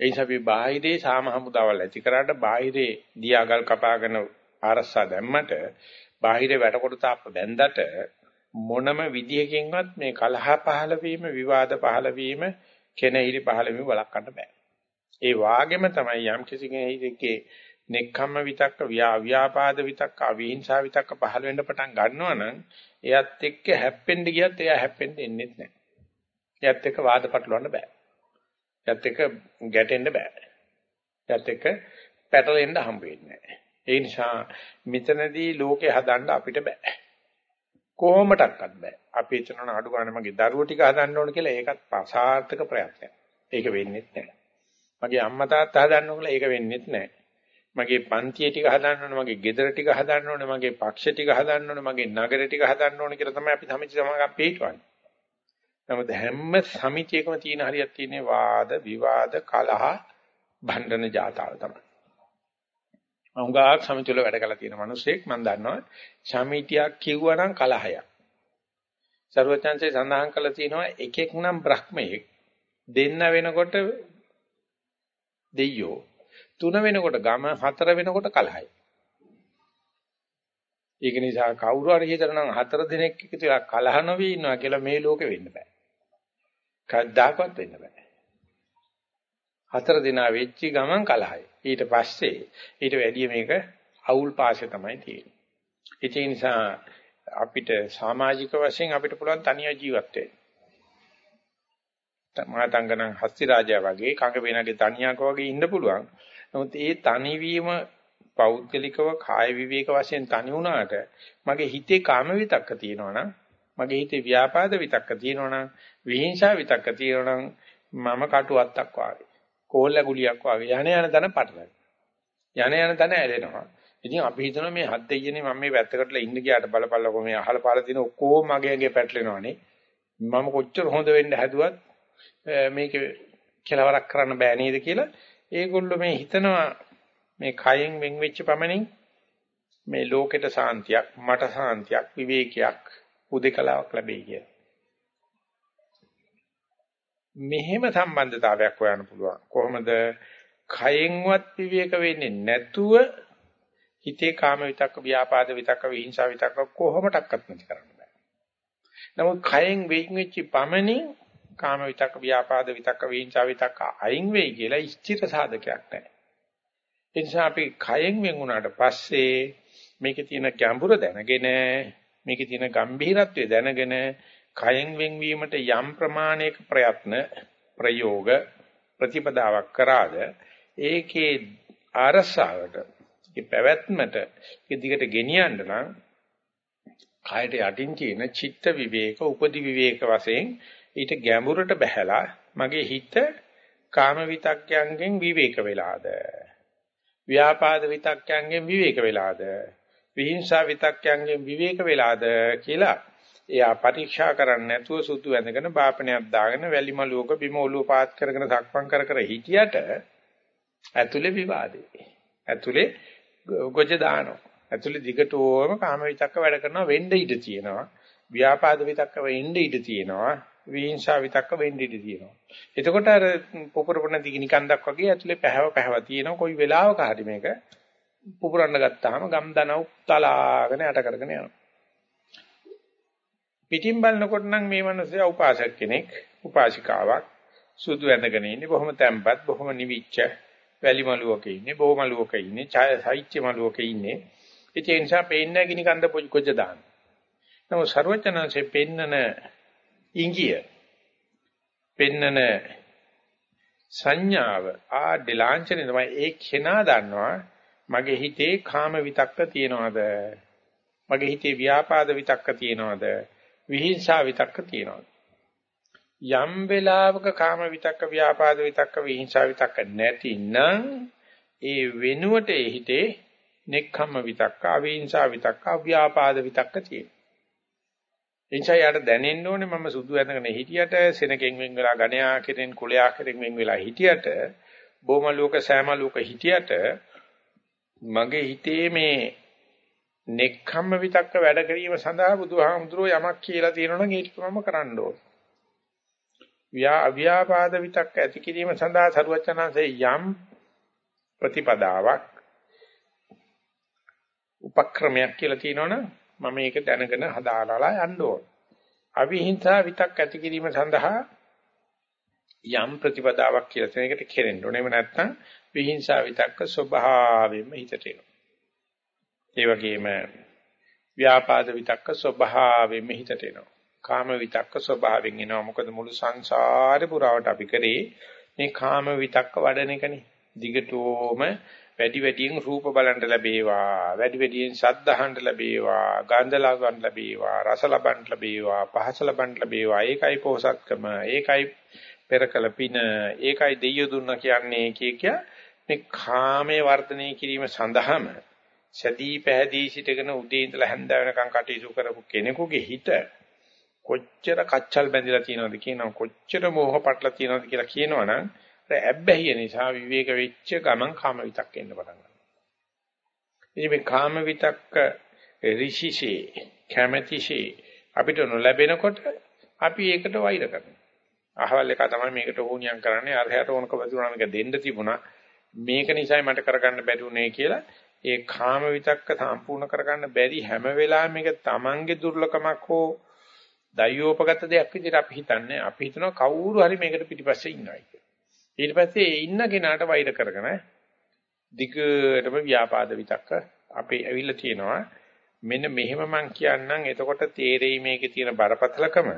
ඒ නිසා අපි බාහිරේ සාම හමුදාවල් ඇති කරාට බාහිරේ දියාගල් කපාගෙන ආරස්සා දැම්මට බාහිරේ වැටකොට තාප්ප බැන්දට මොනම විදියකින්වත් මේ කලහ පහළ වීම විවාද පහළ වීම කෙනෙහිලි පහළ වීම වළක්වන්න බෑ. ඒ වාගෙම තමයි යම් කිසි කෙනෙකුගේ නෙක්ඛම්ම විතක්ක ව්‍යාපාද විතක්ක අවිහිංසා විතක්ක පහළ වෙන්න පටන් ගන්නවා නම් එයත් එක්ක හැප්පෙන්න ගියත් එයා හැප්පෙන්න එන්නේ නැහැ. එයත් එක්ක වාද පටලවන්න බෑ. එයත් එක්ක ගැටෙන්න බෑ. එයත් එක්ක පැටලෙන්න හම්බ වෙන්නේ නැහැ. ඒ නිසා මෙතනදී ලෝකේ හදන්න අපිට බෑ. කොහොමඩක්වත් බෑ. අපි හිතනවා අඩු ගන්න මගේ දරුවෝ ටික හදන්න ඕන කියලා ඒකත් අසාර්ථක ප්‍රයත්නයක්. ඒක වෙන්නේ නැහැ. මගේ අම්මා තාත්තා හදන්න ඕන කියලා ඒක වෙන්නේ නැහැ. මගේ පන්තිය ටික හදන්න ඕනේ, මගේ ගෙදර ටික හදන්න ඕනේ, මගේ පක්ෂ ටික හදන්න ඕනේ, මගේ නගර ටික හදන්න ඕනේ කියලා තමයි අපි සමිති සමාගම් පිටවන්නේ. නමුත් හැම සමිතියකම තියෙන හරියක් තියෙන්නේ වාද, විවාද, කලහ, භණ්ඩන ජාතාව තමයි. උංගාක් සමිතිය වල වැඩ කරලා තියෙන මිනිස්සෙක් මම දන්නවා සමිතියක් කිව්වනම් කලහයක්. ਸਰවචන්සේ සඳහන් කළා තියෙනවා එකෙක් නම් බ්‍රහ්මයෙක් දෙන්න වෙනකොට දෙයියෝ තුන වෙනකොට ගම හතර වෙනකොට කලහයි. ඒක නිසා කවුරු හරි හිතනනම් හතර දිනක් එකතු වෙලා කලහ නොවී ඉන්නවා කියලා මේ ලෝකෙ වෙන්න බෑ. කවදාකවත් වෙන්න බෑ. හතර දිනා වෙච්ච ගමන් කලහයි. ඊට පස්සේ ඊට වැඩිය මේක අවුල් පාෂේ තමයි තියෙන්නේ. ඒ නිසා අපිට සමාජික වශයෙන් අපිට පුළුවන් තනිය ජීවත් වෙන්න. මාතංගනම් හස්ති රාජා වගේ කඟ වේනගේ තනියක වගේ ඉන්න පුළුවන්. නමුත් ඒ තනිවීම පෞද්ගලිකව කාය විවේක වශයෙන් තනි වුණාට මගේ හිතේ කාම විතක්ක තියෙනවනම් මගේ හිතේ ව්‍යාපාද විතක්ක තියෙනවනම් විහිංසා විතක්ක තියෙනවනම් මම කටුවත්තක් වාගේ කෝල්ල ගුලියක් වාගේ යන යන තැන පටලයි යන යන තැන ඇලෙනවා. ඉතින් අපි හිතනවා මේ හත් දෙයියනේ මම මේ වැත්තකටලා ඉන්න ගියාට බලපල්ලකෝ මේ අහල පාල දින ඔක්කොම මගේ ඇඟේ පැටලෙනවානේ. මම කොච්චර හොඳ වෙන්න හැදුවත් මේක කෙලවරක් කරන්න බෑ නේද? කියලා ඒගොල්ලෝ මේ හිතනවා මේ කයෙන් වෙන් වෙච්ච පමණින් මේ ලෝකෙට සාන්තියක් මට සාන්තියක් විවේකයක් උදේකලාවක් ලැබෙයි කියලා. මෙහෙම සම්බන්ධතාවයක් හොයන්න පුළුවන්. කොහොමද කයෙන්වත් විවේක වෙන්නේ නැතුව හිතේ කාම විතක්ක, ව්‍යාපාද විතක්ක, විහිංසාව විතක්ක කොහොමඩක්වත් නැති කරන්න බෑ. නමුත් කයෙන් වෙයින් වෙච්ච පමණින් කාම විතක්ක, ව්‍යාපාද විතක්ක, විහිංසාව විතක්ක අයින් වෙයි කියලා ඉෂ්ඨිත සාධකයක් නැහැ. ඒ නිසා අපි කයෙන් වෙන් වුණාට පස්සේ මේකේ තියෙන ගැඹුර දැනගෙන මේකේ තියෙන ගැඹීරත්වය දැනගෙන කයෙන් වෙන්වීමට යම් ප්‍රමාණයක ප්‍රයත්න ප්‍රයෝග ප්‍රතිපදාවක් කරාද ඒකේ අරසාවට ඒ පැවැත්මට ඒ දිගට ගෙනියන්න නම් කායට යටින් තියෙන චිත්ත විවේක උපදි විවේක වශයෙන් ඊට ගැඹුරට බහැලා මගේ හිත කාම විතක්යන්ගෙන් විවේක වෙලාද ව්‍යාපාද විතක්යන්ගෙන් විවේක වෙලාද විහිංසා විතක්යන්ගෙන් විවේක වෙලාද කියලා එයා පරීක්ෂා කරන්නේ නැතුව සුදු ඇඳගෙන බාපණයක් දාගෙන වැලි මලුවක බිම ඔලුව පාත් කරගෙන සක්මන් කර කර හිටියට ඇතුලේ විවාදේ. ඇතුලේ ගොජ දානවා. ඇතුලේ දිගටම කාම විතක්ක වැඩ කරනවා වෙන්න ඉඩ තියෙනවා. ව්‍යාපාද විතක්ක වෙන්න ඉඩ තියෙනවා. විහිංසා විතක්ක වෙන්න ඉඩ තියෙනවා. එතකොට අර පුපුරපණ දිගිනි කන්දක් වගේ ඇතුලේ පැහැව පැහැව තියෙනවා. කොයි වෙලාවක හරි මේක පුපුරන්න ගත්තාම ගම් දනව් තලාගෙන යට කරගෙන යනවා. පිටින් බලනකොට නම් මේ මිනිස්සයා උපාසක කෙනෙක්, උපාසිකාවක් සුදු ඇඳගෙන ඉන්නේ බොහොම තැම්පත්, බොහොම නිවිච්ච වැලි මලුවක ඉන්නේ, බෝ මලුවක ඉන්නේ, ඡාය සාහිත්‍ය මලුවක ඉන්නේ. ඒ නිසා පේන්නේ ගිනි කන්ද පොජ දාන. නමුත් ਸਰවඥාන්සේ පෙන්නන ඉංගිය පෙන්නන සංඥාව ආ ඩිලාංචනේ තමයි ඒ කෙනා දන්නවා මගේ හිතේ කාම විතක්ක තියනවාද මගේ හිතේ ව්‍යාපාද විතක්ක තියනවාද විහිංසා විතක්ක තියෙනවා. යම් වෙලාවක කාම විතක්ක ව්‍යාපාද විතක්ක විහිංසා විතක්ක නැතිනම් ඒ වෙනුවට ඒ හිතේ නෙක්ඛම්ම විතක්ක අවිහිංසා විතක්ක අව්‍යාපාද විතක්ක තියෙනවා. එනිසා යාට දැනෙන්න ඕනේ මම සුදු ඇඳගෙන හිටියට සෙනගෙන් වෙන් වෙලා ගණයා කෙරෙන් කුලයා කෙරෙන් වෙන් වෙලා හිටියට බොමලුවක සෑමලුවක හිටියට මගේ හිතේ මේ නෙක්ඛම්ම විතක්ක වැඩ කිරීම සඳහා බුදුහාමුදුරුවෝ යමක් කියලා තියෙනවනම් ඒක මම කරන්න ඕන. ව්‍යා අව්‍යාපාද විතක්ක ඇති කිරීම සඳහා සරුවචනාංශේ යම් ප්‍රතිපදාවක් උපක්‍රමයක් කියලා තියෙනවනම් මම මේක දැනගෙන හදාලා යන්න ඕන. අවිහිංසා විතක් ඇති කිරීම සඳහා යම් ප්‍රතිපදාවක් කියලා තියෙන එකට කෙරෙන්න ඕනේ. එහෙම නැත්නම් විහිංසා විතක්ක ස්වභාවයෙන්ම හිතට එනවා. ඒ වගේම ව්‍යාපාද විතක්ක ස්වභාවයෙන්ම හිතට එනවා. කාම විතක්ක ස්වභාවයෙන් එනවා. මොකද මුළු සංසාරේ පුරාවට අපි කරේ මේ කාම විතක්ක වඩන එකනේ. දිගටම වැඩි වැඩියෙන් රූප බලන්න ලැබේවා වැඩි වැඩියෙන් ශබ්ද අහන්න ලැබේවා ගන්ධ ලබන්න ලැබේවා රස ලබන්න ලැබේවා පහස ලබන්න ලැබේවා. ඒකයි පොසත්කම ඒකයි පෙරකල පින. ඒකයි දෙයිය දුන්න කියන්නේ කිය මේ කාමයේ වර්ධනය කිරීම සඳහාම සැදී පැහැදී සිටගෙන උදේ ඉඳලා හැන්ද වෙනකන් කටයුතු කරපු කෙනෙකුගේ හිත කොච්චර කච්චල් බැඳිලා තියෙනවද කියනවා. කොච්චර මෝහ පටල තියෙනවද කියලා කියනවනම් ඇබ්බැහිය නිසා විවේක වෙච්ච ගමන් කාම විතක් එන්න පටන් ගන්නවා. ඉතින් මේ කාම විතක්ක ඍෂිෂේ කැමැතිෂේ අපිට නොලැබෙනකොට අපි ඒකට වෛර කරනවා. අහවල් එක තමයි මේකට ඕනියම් කරන්නේ අරහයට ඕනකම තිබුණා මේක දෙන්න තිබුණා මේක නිසායි මට කරගන්න බැරි උනේ කියලා ඒ කාම විතක්ක සම්පූර්ණ කරගන්න බැරි හැම වෙලාවෙම මේක තමන්ගේ දුර්ලකමක් හෝ දයෝපගත දෙයක් විදිහට අපි හිතන්නේ අපි හිතනවා කවුරු හරි මේකට පිටිපස්සේ ඉන්නයි කියලා. ඊට පස්සේ ඒ ඉන්න කෙනාට වෛර කරගෙන දිගටම ව්‍යාපාද විතක්ක අපේ ඇවිල්ලා තියෙනවා. මෙන්න මෙහෙම මං කියන්නම් එතකොට තේරෙයි මේකේ තියෙන බරපතලකම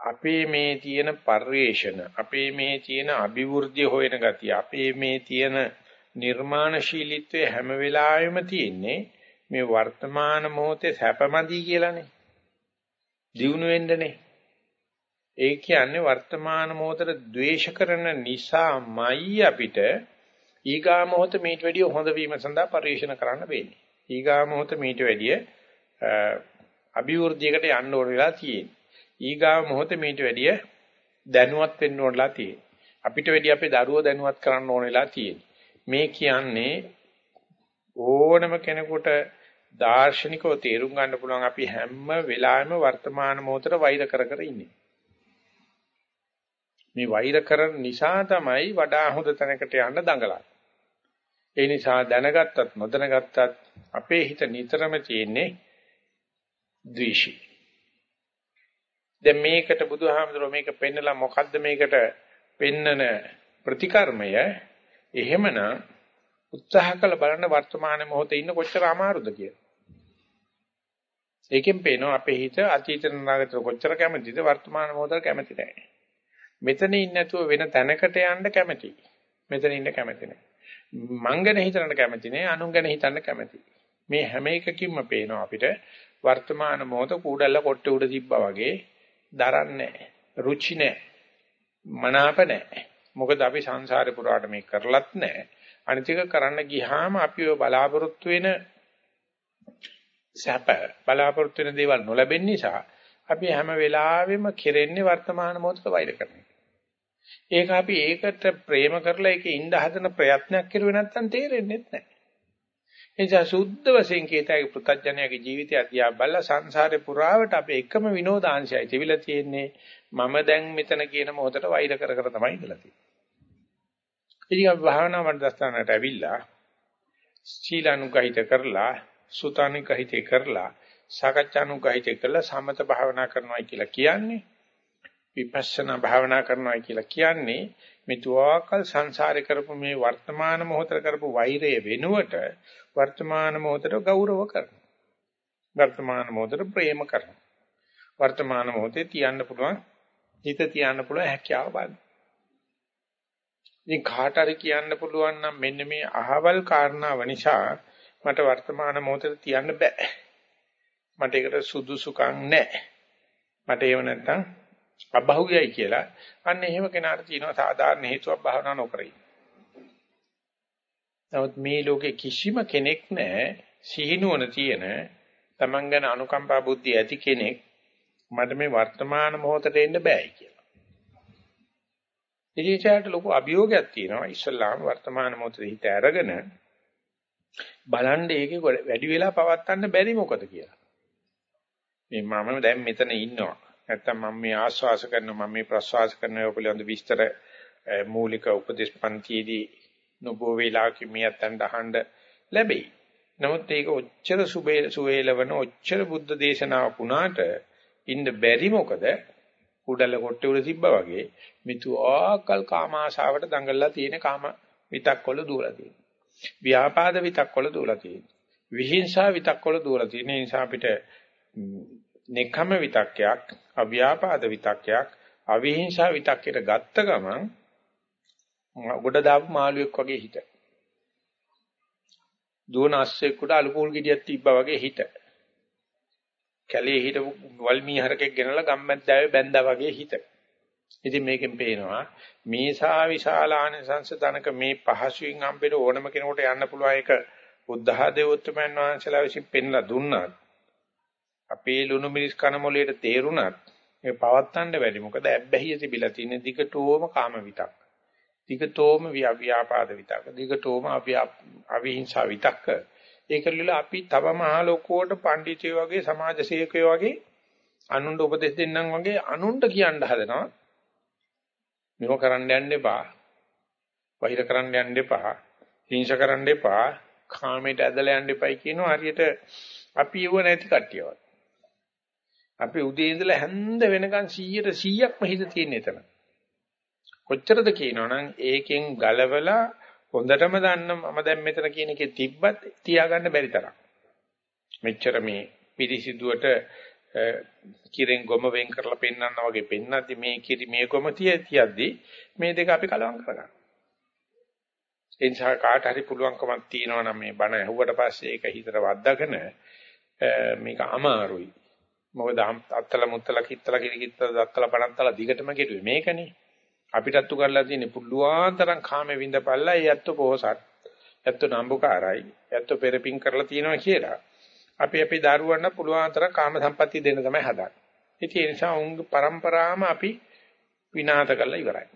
අපේ මේ තියෙන පරිේශන අපේ මේ තියෙන අභිවෘද්ධිය හොයන ගතිය අපේ මේ තියෙන නිර්මාණශීලීත්වයේ හැම වෙලාවෙම තියෙන්නේ මේ වර්තමාන මොහොතේ සැපමදි කියලානේ. දිනු වෙන්නනේ. ඒ කියන්නේ වර්තමාන මොහොතට ද්වේෂ කරන නිසාමයි අපිට ඊගා මොහොත මේට වැඩිය හොඳ වීම සඳහා පරිශන කරන්න වෙන්නේ. ඊගා මොහොත මේට වැඩිය අභිවෘද්ධියකට යන්න ඕන වෙලා තියෙන්නේ. ඊගා මොහොත මේට වැඩිය දැනුවත් වෙන්න ඕනලා තියෙන්නේ. අපිට වැඩිය අපේ දරුවෝ දැනුවත් කරන්න ඕන වෙලා තියෙන්නේ. මේ කියන්නේ ඕනම කෙනෙකුට දාර්ශනිකව තේරුම් ගන්න පුළුවන් අපි හැම වෙලාවෙම වර්තමාන මොහොතට වෛර කර කර ඉන්නේ. මේ වෛර කරන නිසා තමයි වඩා හොඳ තැනකට යන්න දඟලන්නේ. ඒ නිසා දැනගත්තත් නොදැනගත්තත් අපේ හිත නිතරම තියෙන්නේ ද්වේෂී. දැන් මේකට බුදුහාමුදුරුවෝ මේක පෙන්නලා මොකද්ද මේකට පෙන්නන ප්‍රතිකර්මය එහෙමනම් උත්සාහ කළ බලන්න වර්තමාන මොහොතේ ඉන්න කොච්චර අමාරුද කියලා. ඒකෙන් පේනවා අපේ හිත අතීත නාගතට කොච්චර කැමතිද වර්තමාන මොහොතට කැමති නැහැ. මෙතන ඉන්නේ නැතුව වෙන තැනකට යන්න කැමති. මෙතන ඉන්න කැමති නැහැ. මං ගැන හිතන්න කැමති නැහැ, අනුන් ගැන හිතන්න කැමති. මේ හැම එකකින්ම පේනවා අපිට වර්තමාන මොහොත කූඩල්ල කොට්ටේ උඩ තිබ්බා වගේ දරන්නේ නැහැ. රුචි නැහැ. මනාප නැහැ. මොකද අපි සංසාරේ පුරාට මේක කරලත් නැහැ. අනිතික කරන්න ගියාම අපි ඔය බලාපොරොත්තු වෙන සැප බලාපොරොත්තු වෙන දේවල් නොලැබෙන නිසා අපි හැම වෙලාවෙම කෙරෙන්නේ වර්තමාන මොහොතට වෛර කරනවා. ඒක අපි ඒකට ප්‍රේම කරලා ඒකේ ඉඳ හදන ප්‍රයත්නයක් කරුවේ නැත්නම් තේරෙන්නේ නැහැ. එනිසා සුද්ධ වශයෙන් කීතයි පුත්තජනයාගේ ජීවිතය අධ්‍යා බල්ලා සංසාරේ පුරාවට අපේ එකම විනෝදාංශයයි තිබිලා තියෙන්නේ මම දැන් මෙතන කියන මොහොතට වෛර කර කර තමයි ඉඳලා තියෙන්නේ. ඉතින් අපි භාවනා මණ්ඩස්ථානට ඇවිල්ලා සීලානුගහිත කරලා සුතානුගහිත කරලා සාකච්ඡානුගහිත කරලා සමත භාවනා කරනවා කියලා කියන්නේ විපස්සනා භාවනා කරනවා කියලා කියන්නේ මේ තුවාකල් සංසාරේ කරපු මේ වර්තමාන මොහොතේ කරපු වෛරය වෙනුවට වර්තමාන මොහොතට ගෞරව කරනවා. වර්තමාන මොහොතට ප්‍රේම කරනවා. වර්තමාන මොහොතේ තියන්න පුළුවන් හිත තියන්න පුළුවන් හැකියාව බලන්න. ඉතින් කාට හරි කියන්න පුළුවන් නම් මෙන්න මේ අහවල් කාරණාව නිසා මට වර්තමාන මොහොතේ තියන්න බෑ. මට ඒකට සුදුසුකම් නැහැ. මට ඒව නැත්තම් අබහුගයයි කියලා. අන්න එහෙම කෙනාට තියෙනවා සාධාරණ හේතුවක් භාවනා නොකරයි. නමුත් මේ ලෝකේ කිසිම කෙනෙක් නැහැ සිහිනුවන තියෙන තමන් ගැන අනුකම්පා බුද්ධිය ඇති කෙනෙක් මට මේ වර්තමාන මොහොතට එන්න බෑයි කියලා. ඉතින් ලොකු අභියෝගයක් තියෙනවා ඉස්ලාම් වර්තමාන මොහොතේ හිත අරගෙන බලන්න ඒකේ වැඩි වෙලා පවත්වන්න බැරි මොකද කියලා. මේ මම දැන් මෙතන ඉන්නවා. නැත්තම් මම මේ ආස්වාස කරනවා මම මේ ප්‍රස්වාස කරනවා පිළිබඳ විස්තර මූලික උපදේශ පන්තියේදී නොබෝ වේලාවක මියත්තන්ට අහන්න ලැබෙයි. නමුත් ඒක ඔච්චර සුබේ සුවේලවන ඔච්චර බුද්ධ දේශනාව පුණාට ඉන්න බැරි මොකද? උඩල කොට්ටේ උඩ තිබ්බා වගේ මිතු ආකල් කාම ආශාවට දඟලලා තියෙන කාම විතක් වල දුවලා තියෙනවා. ව්‍යාපාද විතක්වල දුවලා තියෙනවා. විහිංසා විතක්වල දුවලා තියෙන නිසා අපිට නෙකම විතක්යක්, අව්‍යාපාද විතක්යක්, අවිහිංසා විතක්කයට ගත්ත ගමන් ගොඩ දාපු මාළුවෙක් වගේ හිත. දුවන අස්සෙකුට අලුපූල් ගෙඩියක් තිබ්බා වගේ හිත. කැලේ හිටපු වල්මී හරකෙක් ගෙනලා ගම්මැද්දාවේ බැඳා වගේ හිත. ඉතින් මේකෙන් පේනවා මේසා විශාලානිසංස ධනක මේ පහසුවෙන් හම්බෙන ඕනම කෙනෙකුට යන්න පුළුවන් එක බුද්ධ දේවෝත්තමයන් වහන්සේලා විසින් පෙන්ලා දුන්නාත් අපේ ලුණු මිරිස් කන මොලේට තේරුණත් මේ පවත්තන්න බැරි මොකද ඇබ්බැහිය තිබිලා තියෙන දිගටෝම කාම විතක් දිගටෝම ව්‍යාපාද විතක් දිගටෝම අවිහිංසා විතක්ක ඒකල්ල අපි තව මහ ලෝකෝට පඬිතුයෝ වගේ සමාජ සේවකයෝ වගේ අනුන්ට උපදෙස් දෙන්නම් වගේ අනුන්ට කියන්න හදනවා මේව කරන්න යන්න එපා. වෛර කරන්න යන්න එපා. හිංස කරන්න එපා. කාමයට ඇදලා යන්න එපයි කියනවා හරියට අපි යුව නැති කට්ටියවත්. අපි උදේ ඉඳලා හැන්ද වෙනකන් 100ට 100ක්ම හිත තියෙන එතන. කොච්චරද කියනවනම් ඒකෙන් ගලවලා හොඳටම දන්න මම දැන් මෙතන කියන එකේ තිබ්බත් තියාගන්න බැරි තරම්. මෙච්චර මේ පිරිසිදුවට කිරෙන් ගොම වෙන් කරලා පෙන්වන්නා වගේ පෙන්නද්දි මේ කිරි මේ ගොම තියද්දි මේ දෙක අපි කලවම් කරගන්න. ඒ නිසා කාට හරි පුළුවන්කමක් තියෙනවා නම් මේ බණ ඇහුවට පස්සේ ඒක හිතට වද්දාගෙන මේක අමාරුයි. මොකද අත්තල මුත්තල කිත්තල කිරි කිත්තල දත්තල පණත්තල දිගටම කෙරුවේ මේකනේ. අපිටත් උගන්ලා තියෙන්නේ පුළුවන් තරම් කාමේ විඳපල්ලා ඒ ඇත්ත පොහසත්. ඇත්ත නම්බුකාරයි. ඇත්ත පෙරපින් කරලා තියෙනවා කියලා. අපි අපි දරුවන්ට පුළුවන් තරම් කාම සම්පatti දෙන්න තමයි හදන්නේ. ඉතින් ඒ නිසා උන්ගේ પરම්පරාවම අපි විනාශ කරලා ඉවරයි.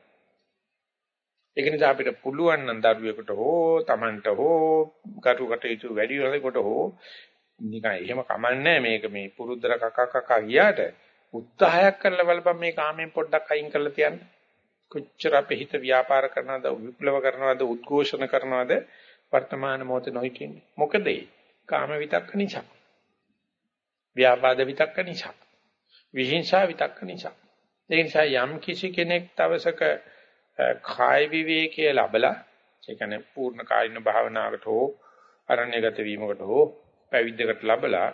ඒක නිසා අපිට පුළුවන් නම් දරුවෙකුට හෝ Tamanට හෝ කටුකට යුතු වැඩි වෙලකට හෝ නිකන් එහෙම කමන්නේ මේක මේ පුරුද්දර කක කක ගියාට උත්සාහයක් කරලා බලපන් මේ කාමෙන් පොඩ්ඩක් අයින් කරලා තියන්න. කොච්චර අපේ හිත ව්‍යාපාර කරනවද විප්ලව කරනවද උද්ඝෝෂණ කරනවද වර්තමාන මොහොතේ නොහිටින්නේ. මොකද ඒ? කාම විතක්ක නිසා. ව්‍යාපාද විතක්ක නිසා. විහිංසා විතක්ක නිසා. ඒ නිසා යම් කිසි කෙනෙක් තවසක කාය විවේකයේ ලැබලා ඒ කියන්නේ පූර්ණ කායින භාවනාවකට හෝ අරණ්‍යගත වීමකට හෝ පැවිද්දකට ලැබලා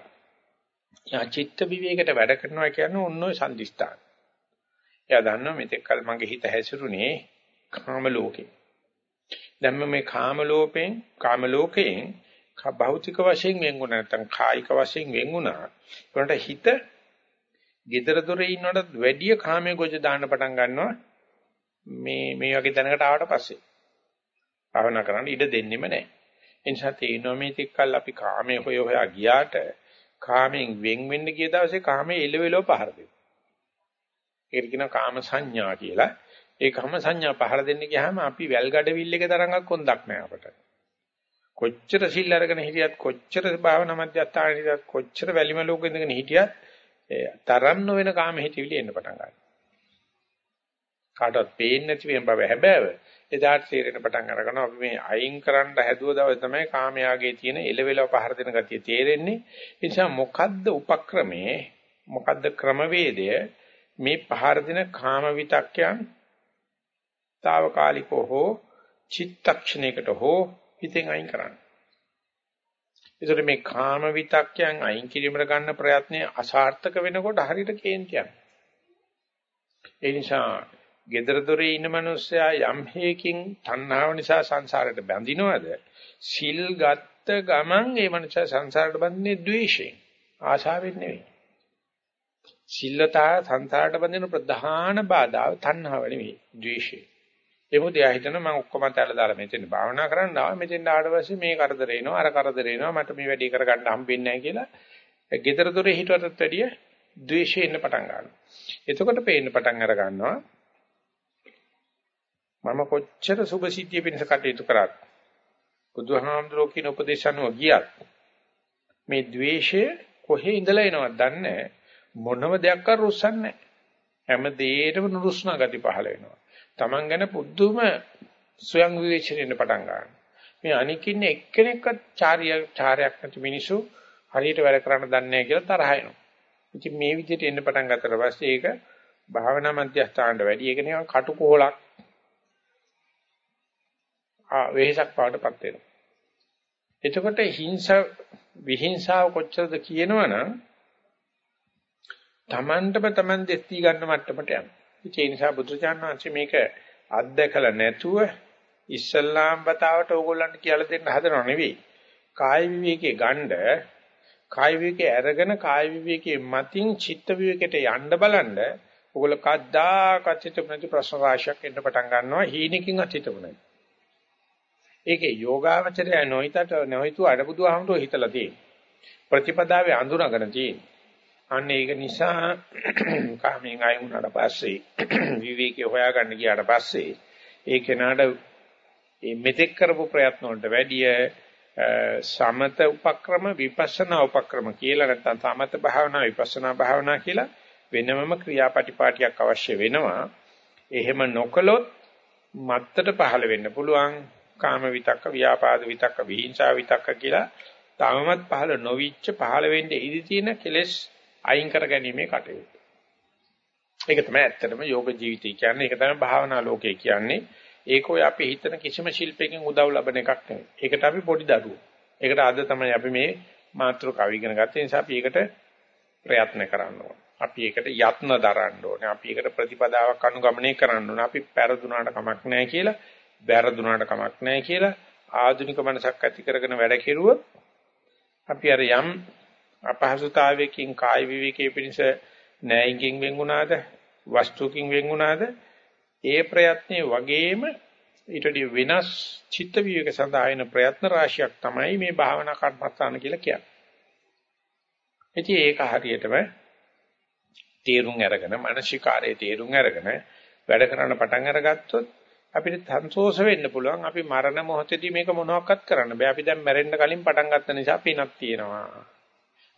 යා චිත්ත විවේකයට වැඩ කරනවා කියන්නේ ඔන්න ඔය සම්දිස්ථාන. එයා දන්නවා මෙතෙක් කල මගේ හිත හැසිරුනේ කාම ලෝකේ. දැන් මේ කාම ලෝපෙන් කාම ලෝකයෙන් භෞතික වශයෙන් වෙන්ුණා නැත්නම් කායික වශයෙන් වෙන්ුණා. ඒකට හිත gedara dore ඉන්නවට වැඩිය කාමයේ ගොජ දාන්න පටන් ගන්නවා මේ මේ වගේ දැනකට ආවට පස්සේ. භාවනා කරන්න ඉඩ දෙන්නෙම නැහැ. ඒ නිසා තේිනවා මේ තික්කල් අපි කාමයේ හොය හොයා ගියාට කාමෙන් වෙන් වෙන්න ගිය දවසේ කාමයේ එළවෙලව පහර දෙනවා. ඒකට කියනවා කාම සංඥා කියලා. ඒ කාම සංඥා පහර දෙන්න ගියාම අපි වැල්ගඩවිල් එක තරංගක් කොන්දක් නැහැ අපට. කොච්චර සිල් අරගෙන හිටියත් කොච්චර භාවනා මධ්‍යස්ථාන හිටියත් කොච්චර වැලිම ලෝකෙ ඉඳගෙන හිටියත් තරම් නොවන කාම හිතවිලි එන්න පටන් ගන්නවා. කාටවත් පේන්නේ නැති වෙන බව හැබෑව. එදාට තේරෙන පටන් අරගෙන අපි මේ අයින් කරන්න හැදුව දවස් තමයි කාමයාගේ තියෙන එලෙවෙලව පහර දෙන ගතිය තේරෙන්නේ. ඒ නිසා මොකද්ද උපක්‍රමේ මොකද්ද ක්‍රමවේදය මේ පහර දෙන කාම විතක්යන් తాවකාලිකව හෝ චිත්තක්ෂණයකට හෝ හිතෙන් අයින් කරන්න. ඒතර මේ කාම විතක්යන් අයින් කිරීමට ගන්න ප්‍රයත්නය අසාර්ථක වෙනකොට හරියට කේන්තියක්. ඒ නිසා gedara dore ඉන්න මිනිස්සයා යම් හේකින් තණ්හාව නිසා සංසාරයට බැඳිනවද? සිල් ගත්ත ගමන් ඒ මනුස්සයා සංසාරයට බැඳින්නේ ද්වේෂයෙන්. ආශාවෙන් නෙවෙයි. සිල්ලතා සංසාරයට බැඳෙන ප්‍රධාන බාධාව තණ්හාව නෙවෙයි ද්වේෂය. ඒ මොකද එයා හිතන මම ඔක්කොම තැල දාලා මෙතෙන් භාවනා කරන්න ආවා මෙතෙන් ආවට පස්සේ මේ කරදර එනවා අර කරදර එනවා මට මේ වැඩේ කරගන්න හම්බෙන්නේ නැහැ කියලා gedara dore හිතුවටත් වැඩිය ද්වේෂය එන්න පටන් ගන්නවා. එතකොට පේන්න පටන් අර ගන්නවා මම කොච්චර සුභ සිද්ධිය පිණිස කටයුතු කරත් බුදුහාමුදුරුවෝ කියන උපදේශ අනුව ගියත් මේ द्वේෂය කොහේ ඉඳලා එනවද දන්නේ මොනම දෙයක් කර රුස්සන්නේ හැම දෙයකම නුරුස්නා ගති පහළ වෙනවා. Taman ගැන පුදුම ස්වයං විවේචනයෙන් පටන් ගන්නවා මේ අනිකින් එක්කෙනෙක්වත් චාරිය චාරයක් නැති මිනිසු හරියට වැඩ කරන්න දන්නේ නැහැ කියලා තරහ එනවා. ඉතින් මේ විදිහට එන්න පටන් ගත්තට පස්සේ ඒක භාවනා මධ්‍යස්ථානට වැඩි. ඒක නිකන් කටුකොහලක් වෙහසක් පාටපත් වෙනවා. එතකොට හිංස විහිංසාව කොච්චරද කියනවනම් Tamanටම Taman දෙස්ති ගන්න මට්ටමට යනවා. ඒ නිසා බුදුචානන් වහන්සේ මේක අත්දකලා නැතුව ඉස්සල්ලාම් බතාවට ඕගොල්ලන්ට කියලා දෙන්න හදනව නෙවෙයි. කාය විවේකයේ ගණ්ඩ කාය විවේකයේ අරගෙන කාය විවේකයේ මතින් චිත්ත විවේකයට යන්න බලන්න ඕගොල්ලෝ කද්දාකත් හිතපු නැති ප්‍රශ්න රාශියක් එන්න පටන් ගන්නවා හීනකින් අහිතපු නැති. ඒකේ යෝගාවචරය නොහිතට නොහිතු අඩබුදුහමතෝ හිතලා තියෙන. ප්‍රතිපදාවේ අඳුනගෙන තියෙන. අන්න ඒක නිසා කාමෙන් අය වුණාට පස්සේ විවේකේ හොයාගන්න ගියාට පස්සේ ඒ කෙනාට මේ මෙතෙක් කරපු ප්‍රයත්න වලට වැඩිය සමත උපක්‍රම විපස්සනා උපක්‍රම කියලා නැත්නම් සමත භාවනා විපස්සනා භාවනා කියලා වෙනමම ක්‍රියාපටිපාටියක් අවශ්‍ය වෙනවා. එහෙම නොකළොත් මත්තට පහළ වෙන්න පුළුවන් කාම විතක්ක, ව්‍යාපාද විතක්ක, විහිංසා විතක්ක කියලා තවමත් පහළ නොවිච්ච පහළ වෙන්නේ ඉදි තියෙන කෙලෙස් අයින් කර ගැනීමේ කටයුත්ත. ඒක තමයි ඇත්තටම යෝග ජීවිතය කියන්නේ. ඒක තමයි භාවනා ලෝකය කියන්නේ. ඒක ඔය අපි හිතන කිසිම ශිල්පයකින් උදව් ලබන එකක් නෙවෙයි. ඒකට අපි පොඩි දරුවෝ. ඒකට අද තමයි අපි මේ මාතෘකාව ඉගෙන ගත්තේ. නිසා අපි ඒකට ප්‍රයත්න කරන්න ඕන. අපි ඒකට යත්න දරන්න ඕනේ. අපි ඒකට ප්‍රතිපදාවක් අනුගමනය කරන්න ඕනේ. අපි පෙරදුනාට කමක් නැහැ කියලා වැරදුනාට කමක් නැහැ කියලා ආධුනික මනසක් ඇති කරගෙන වැඩ කෙරුවොත් අපි අර යම් අපහසුතාවයකින් කාය විවේකයේ පිණිස ණයකින් වෙන්ුණාද වස්තුකින් වෙන්ුණාද ඒ ප්‍රයත්නේ වගේම ඊටදී වෙනස් චිත්ත විවේක සඳහා එන ප්‍රයත්න රාශියක් තමයි මේ භාවනා කර්මස්ථාන කියලා කියන්නේ. ඉතින් ඒක හරියටම තේරුම් අරගෙන මානසිකාරයේ තේරුම් අරගෙන වැඩ කරන්න පටන් අරගත්තොත් අපිට සන්තෝෂ වෙන්න පුළුවන්. අපි මරණ මොහොතේදී මේක මොනවාක්වත් කරන්න බෑ. අපි දැන් මැරෙන්න කලින් පටන් ගත්ත නිසා පිනක් තියෙනවා.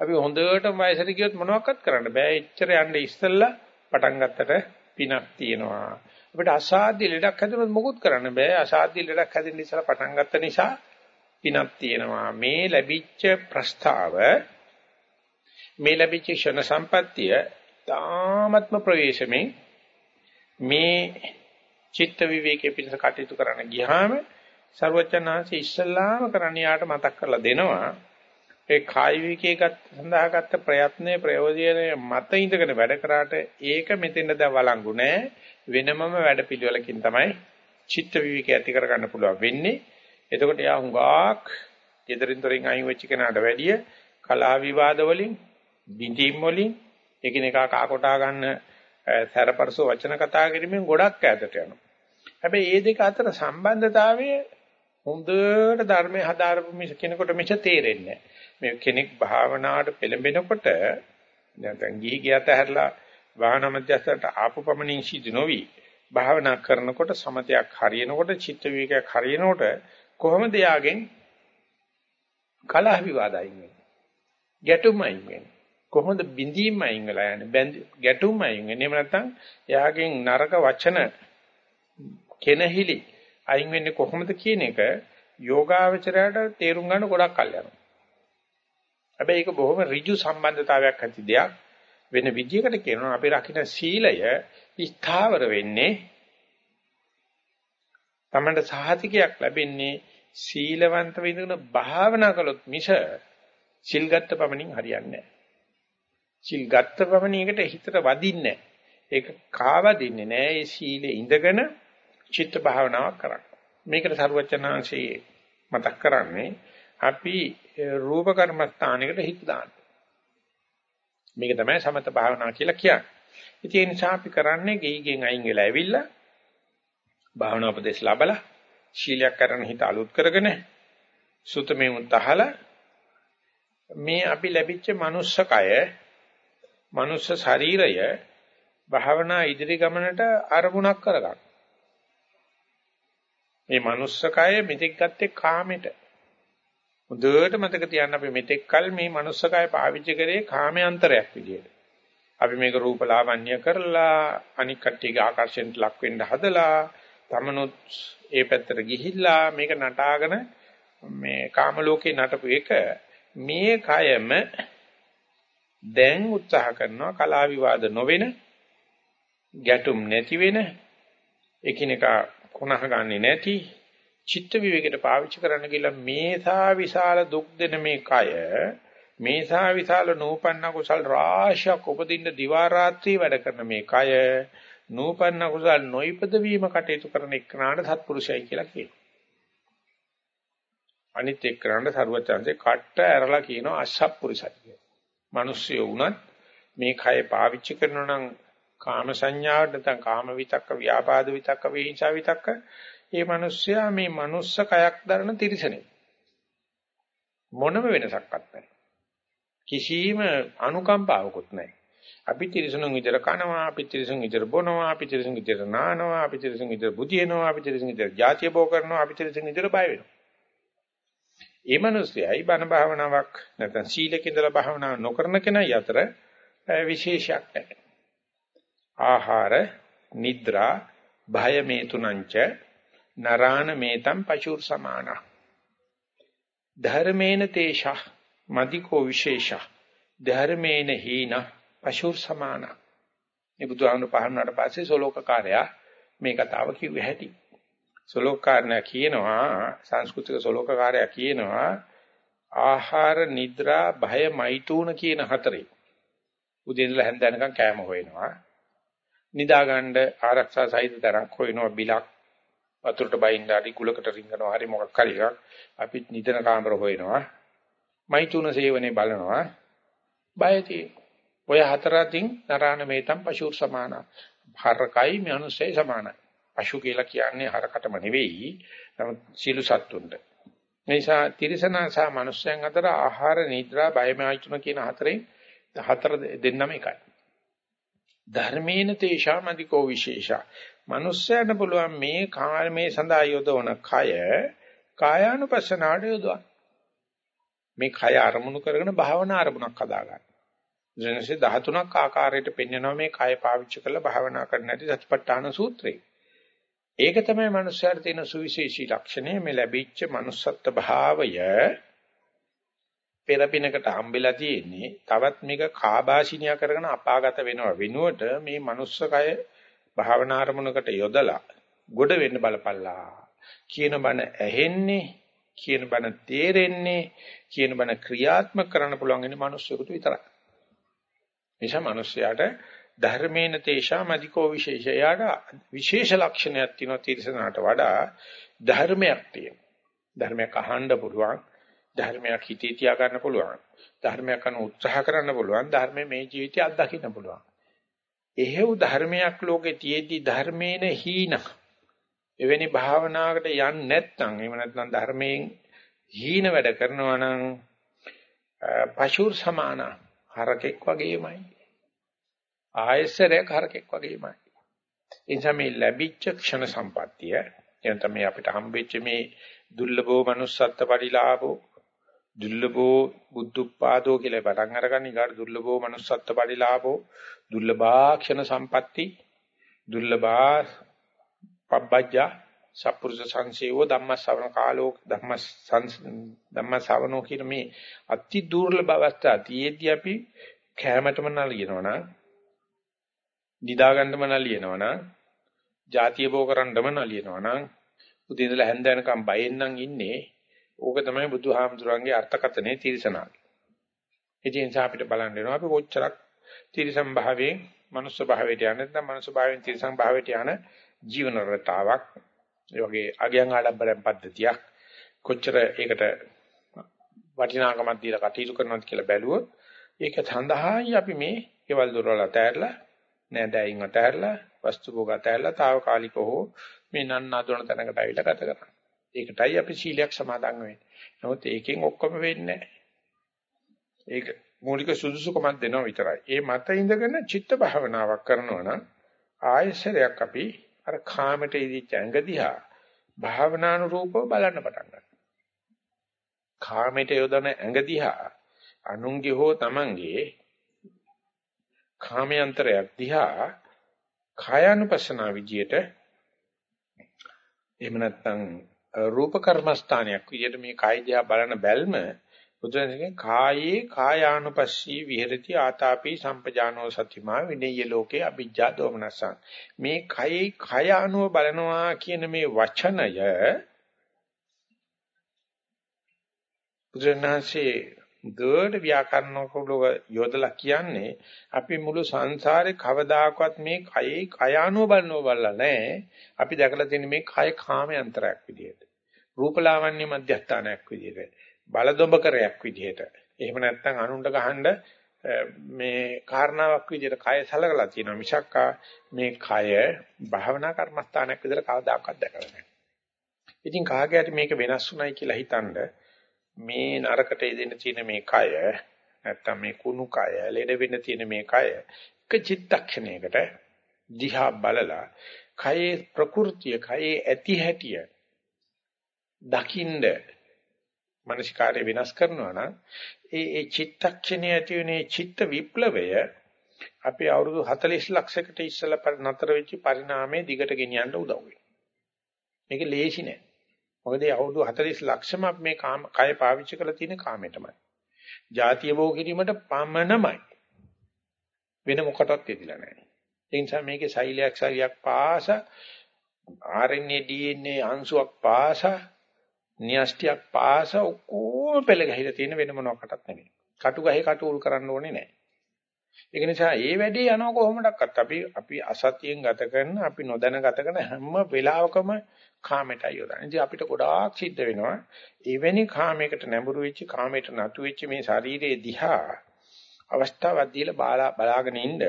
අපි හොඳට වයසට ගියොත් මොනවාක්වත් කරන්න බෑ. එච්චර යන්න ඉස්සෙල්ලා පටන් ගත්තට පිනක් තියෙනවා. අපිට අසාධ්‍ය ලෙඩක් හැදුනොත් මොකුත් කරන්න බෑ. අසාධ්‍ය ලෙඩක් හැදෙන්න ඉස්සලා පටන් ගත්ත නිසා පිනක් තියෙනවා. මේ ලැබිච්ච ප්‍රස්තාව මේ ලැබිච්ච ෂණ සම්පත්තිය තාමත්ම ප්‍රවේශමෙන් මේ චිත්ත විවේකයේ පිණිස කටයුතු කරන්න ගියාම ਸਰවචනාංශ ඉස්සල්ලාම කරන්න යාට මතක් කරලා දෙනවා ඒ කාය විවේකයේ සඳහා ගත්ත ප්‍රයත්නයේ ප්‍රයෝජනය මත ඉඳගෙන වැඩ කරාට ඒක මෙතෙන්ද දැන් වළංගු නෑ වෙනමම වැඩ පිළිවෙලකින් තමයි චිත්ත විවේකය ඇති කරගන්න පුළුවන් වෙන්නේ එතකොට යා හුඟක් gederin torin අයින් වෙච්ච කෙනාට වැඩිය කලා විවාද වලින් බිඳීම් වලින් එකිනෙකා කාකොටා ගන්න සැරපරස වචන කතා කිරීමෙන් ගොඩක් ඈතට යනවා. හැබැයි මේ දෙක අතර සම්බන්ධතාවය හොඳට ධර්මයේ හදාරපු මිස කෙනෙකුට මෙච්ච තේරෙන්නේ මේ කෙනෙක් භාවනාවට පෙළඹෙනකොට නැත්නම් ගිහි ගියත හැරලා භාවනා මධ්‍යස්ථට ආපු පමණින් සිදු නොවි භාවනා කරනකොට සමතයක් හරියනකොට චිත්ත විවේකයක් හරියනකොට කොහොමද යාගෙන් කලහ විවාදයින් වෙන්නේ? ගැටුම් අයින් වෙන්නේ. කොහොමද බිඳීම් අයින් වෙලා යන්නේ? ගැටුම් අයින් වෙන්නේ? එහෙම නැත්නම් එයාගෙන් නරක වචන කෙනහිලි අයින් වෙන්නේ කොහොමද කියන එක යෝගාවචරයට තේරුම් ගන්න ගොඩක් කල් යනවා හැබැයි ඒක බොහොම ඍජු සම්බන්ධතාවයක් ඇති දෙයක් වෙන විදියකට කියනවා අපි රකින්න සීලය ස්ථාවර වෙන්නේ තමන්ට සහතිකයක් ලැබෙන්නේ සීලවන්ත වෙඳගෙන භාවනා කළොත් මිස සිල් ගත්ත පමණින් හරියන්නේ නැහැ. සිල් ගත්ත පමණින් හිතට වදින්නේ ඒක කාවදින්නේ නැහැ. ඒ සීලේ ඉඳගෙන චිත්ත භාවනාවක් කරන්න. මේකට සරුවචනාංශයේ මතක් කරන්නේ අපි රූප කර්මස්ථානයකට හිත දාන්න. මේක තමයි සමත භාවනාව කියලා කියන්නේ. ඉතින් ඒ නිසා අපි කරන්නේ ගෙයිගෙන් අයින් වෙලා ඇවිල්ලා භාවනා උපදේශ ලැබලා ශීලයක් කරන හිත අලුත් කරගෙන සුතමේ උත්තහලා මේ අපි ලැබිච්ච manussකය manuss ශරීරය භාවනා ඉදිරි ගමනට අරමුණක් කරගන්න. මේ manussකය මෙතෙක් ගත්තේ කාමෙට. හොඳට මතක තියාගන්න අපි මෙතෙක් කල මේ manussකය පාවිච්චි කරේ කාමයන්තරයක් විදියට. අපි මේක රූප ලාවන්‍ය කරලා අනික් කට්ටියගේ ආකර්ෂණයට ලක් වෙන්න හදලා තමනුත් ඒ පැත්තට ගිහිල්ලා මේක නටාගෙන මේ කාම ලෝකේ නටපු එක මේ කයම දැන් උත්සාහ කරනවා කලා විවාද නොවෙන ගැටුම් නැති වෙන එකිනෙකා කොනහ ගන්නේ නැති චිත්ත විවේකයට පාවිච්චි කරන්න කියලා මේසා විශාල දුක් දෙන මේ කය මේසා විශාල නූපන්න කුසල් රාශියක් උපදින්න දිවා රාත්‍රී වැඩ කරන මේ කය නූපන්න කුසල් නොයිපද වීම කටයුතු කරන එක්කනට සත්පුරුෂයයි කියලා කියනවා. අනිත් එක්කනට සරුවචාන්සේ කට්ට ඇරලා කියනවා අසත්පුරුෂයි කියලා. මිනිස්සු වුණත් මේ කය පාවිච්චි කරනවා නම් කාම සංඥාවට නැත්නම් කාම විතක්ක ව්‍යාපාද විතක්ක විහිංසා විතක්ක. මේ මිනිස්සයා මේ මනුස්ස කයක් දරන තිරිසනේ. මොනම වෙනසක්වත් නැහැ. කිසිම අනුකම්පාවකුත් නැහැ. අපි තිරිසනුන් විතර කනවා අපි තිරිසනුන් විතර බොනවා අපි තිරිසනුන් විතර නානවා අපි තිරිසනුන් විතර බුදිනවා අපි තිරිසනුන් විතර ಜಾතිය බෝ කරනවා අපි තිරිසනුන් විතර බය වෙනවා. ඒ මිනිස්සයයි බණ භාවනාවක් නැත්නම් සීලක ඉඳලා භාවනා නොකරන කෙනයි අතර විශේෂයක් නැහැ. ආහාර, නිද්‍රා, භය මේ තුනංච නරාණ මේතම් පශුර් සමාන. ධර්මේන තේෂා මදිකෝ විශේෂා ධර්මේන හීන පශුර් සමාන. මේ බුදුහාමුදුරු පහරනට පස්සේ සෝලෝකකාරයා මේ කතාව කිව්ව හැටි. සලෝකාරණා කියනවා සංස්කෘතික සලෝකකාරයා කියනවා ආහාර නිද්‍රා භය මෛතුන කියන හතරේ උදේ ඉඳලා හැන්ද යනකම් කෑම හොයනවා නිදා ගන්න ආරක්ෂා සහිත තරක් හොයනවා බිලක් වතුරට බයින්න හරි කුලකට රිංගනවා හරි මොකක් හරි එකක් අපි නිදන කාමර හොයනවා. මෛතුන සේවනේ බලනවා. බයති ඔය හතර අතින් නරාණ මේතම් පශුර් සමාන. හරකයි මිනිස්සයි සමානයි. පශු කියලා කියන්නේ හරකටම නෙවෙයි නමුත් සීළු සත්තුන්ට. නිසා තිරිසනා සහ මනුස්සයන් අතර ආහාර නිද්‍රා බයමයිතුන කියන හතරෙන් හතර දෙන්නම එකයි. ධර්මේන තේෂාමදිකෝ විශේෂා. මනුස්සයන්ට පුළුවන් මේ කාමයේ සඳහා යොදවන කය කායානුපස්සනාට යොදවන්න. මේ කය අරමුණු කරගෙන භාවනා අරමුණක් හදාගන්න. ජනසේ 13ක් ආකාරයට පෙන්වනවා මේ කය පාවිච්චි කරලා භාවනා කරන්න ඇති සතිපට්ඨාන සූත්‍රේ. ඒක තමයි මනුස්සයාට තියෙන සුවිශේෂී ලක්ෂණය මේ ලැබිච්ච manussත්ත්ව භාවය පෙරපිනකට හම්බෙලා තියෙන්නේ තවත් මේක කාබාසිනියා කරගෙන අපාගත වෙනව වෙනුවට මේ manuss කය භාවනා අරමුණකට යොදලා ගොඩ වෙන්න බලපල්ලා කියන බණ ඇහෙන්නේ කියන බණ තේරෙන්නේ කියන බණ ක්‍රියාත්මක කරන්න පුළුවන් ඉන්නේ මිනිස්සුන්ට විතරයි. නිසා මිනිස්යාට ධර්මේන තේෂාම අධිකෝ විශේෂයාට විශේෂ ලක්ෂණයක් තියෙනවා තිරසනාට වඩා ධර්මයක් තියෙනවා. ධර්මයක් අහන්න පුළුවන්, ධර්මයක් හිතේ තියා ගන්න පුළුවන්, ධර්මයක් කරන උත්සාහ කරන්න පුළුවන්, ධර්මයේ මේ ජීවිතය අත්දකින්න පුළුවන්. එහෙව් ධර්මයක් ලෝකේ තියෙද්දි ධර්මේන හීන. එවැනි භාවනාවකට යන්නේ නැත්නම් එහෙම නැත්නම් ධර්මයෙන් හීන වැඩ කරනවා නම් පශුර් සමාන හරකෙක් වගේමයි. ආයසරයක් හරකෙක් වගේමයි. ඒ නිසා මේ ලැබිච්ච ක්ෂණ සම්පත්තිය එන තමයි අපිට හම්බෙච්ච මේ දුර්ලභෝ manussත්ත්ව පරිලාභෝ දුර්ලභෝ බුද්ධුප්පාදෝ කියලා පටන් අරගන්න ඊගාට දුර්ලභෝ manussත්ත්ව පරිලාභෝ දුර්ලභාක්ෂණ සම්පatti. දුර්ලභා පබ්බජ්ජා සප්පුරුෂ සංසේවෝ ධම්මස්සවන කාලෝ ධම්මස් ධම්මස්සවනෝ කියන මේ අති දුර්ලභ අවස්ථා තියේදී අපි කැමැටම නලියනවනම් නිදා ගන්නම නලියනවනම් ಜಾතිය බෝ කරන්නම නලියනවනම් උදේ ඉඳලා හැන්ද වෙනකම් බයෙන් නම් ඉන්නේ ඕක තමයි බුදුහාමුදුරන්ගේ අර්ථකථනයේ තීරසනාව. ඒ නිසා අපිට බලන්න වෙනවා අපි කොච්චරක් තිරිසන් භාවයෙන් මනුස්ස භාවයට යන නැත්නම් මනුස්ස භාවයෙන් තිරිසන් භාවයට යන ජීවන රටාවක් ඒ වගේ අගයන් ආඩම්බරයන් පද්ධතියක් කොච්චර ඒකට වටිනාකමක් දීලා කටයුතු කරනවද කියලා බැලුවොත් ඒක සඳහායි අපි මේ කෙවල් දොරවල් අතහැරලා නෑදෑයින් අතහැරලා වස්තු භෝග අතහැරලා తాවකාලිකව මේ නන්නාඳුන තැනකට ඇවිල්ලා ගත කරන්නේ. ඒකටයි අපි සීලයක් සමාදන් වෙන්නේ. නමුත් ඒකෙන් ඔක්කොම වෙන්නේ නැහැ. ඒක මූලික සුදුසුකමක් දෙනවා විතරයි. ඒ මත ඉඳගෙන චිත්ත භාවනාවක් කරනවා නම් ආයසරයක් අපි අර කාමයට ඉදිච්ච ඇඟ දිහා භාවනානුරූපව බලන්න පටන් ගන්නවා. කාමයට යොදන ඇඟ දිහා අනුන්ගේ හෝ තමන්ගේ කාමයන්තරයක් දිහා කායानुපස්සනා විදියට එහෙම නැත්නම් රූප කර්මස්ථානයක්. විදියට මේ කාය දිහා බලන බැල්ම බුදුරජාණන්ගේ කායේ කායානුපස්සී විහෙරති ආතාපි සම්පජානෝ සතිමා විනේය ලෝකේ අ비ජ්ජා දෝමනසං මේ කයේ කය අනුව බලනවා කියන මේ වචනය බුදුරජාණන්සේ ගෝඩ ව්‍යාකරණකලව යොදලා කියන්නේ අපි මුළු සංසාරේ කවදාකවත් මේ කයේ කය අනුව බලනව බලලා නැහැ. අපි දැකලා තියෙන මේ කය කාමයන්තරයක් විදියට. රූපලාවන්‍ය මධ්‍යස්ථානයක් විදියට බලදොඹකරයක් විදිහට. එහෙම නැත්නම් අනුණ්ඩ ගහනද මේ කාරණාවක් විදිහට කය සලකලා තියෙනවා මිසක් මේ කය භාවනා කර්මස්ථානයක් විදිහට කවදාකවත් දැකලා නැහැ. ඉතින් කාගේට මේක වෙනස් වුණයි කියලා හිතනද මේ නරකට ඉදෙන්න තියෙන මේ කය නැත්තම් මේ කුණු කය ලෙඩ වෙන්න තියෙන මේ කය එක චිත්තක්ෂණයකට දිහා බලලා කයේ ප්‍රകൃතිය කයේ ඇති හැටිය දකින්ද මනසිකාරය වෙනස් කරනවා නම් ඒ ඒ චිත්තක්ෂණයේ ඇති වෙන චිත්ත විප්ලවය අපි අවුරුදු 40 ලක්ෂයකට ඉස්සෙල්ලා නතර වෙච්ච පරිණාමයේ දිගට ගෙනියන්න උදව් වෙනවා. මේක ලේසි නෑ. මොකද ඒ අවුරුදු 40 ලක්ෂම මේ කාම කය පාවිච්චි කරලා තියෙන කාමයටමයි. ಜಾතිය බෝ කිරීමට පමණමයි. වෙන මොකටවත් යෙදිලා නැහැ. ඒ නිසා මේකේ සෛලයක් සෛලයක් පාස RNA DNA අංශුවක් පාසා න්‍යෂ්ටියක් පාස ඔක්කොම පෙළ ගහලා තියෙන වෙන මොනවාකටත් නෙමෙයි. කටු ගහේ කටු උල් කරන්න ඕනේ නැහැ. ඒක නිසා ඒ වැඩේ යනවා කොහොමඩක්වත් අපි අපි අසතියෙන් ගත කරන අපි නොදැන ගත කරන හැම වෙලාවකම කාමයටයි යොදන්නේ. ඉතින් අපිට ගොඩාක් සිද්ධ වෙනවා එවැනි කාමයකට නැඹුරු වෙච්ච කාමයට නතු වෙච්ච මේ ශරීරයේ දිහා අවස්ථාවක් දීලා බලා බලාගෙන ඉන්න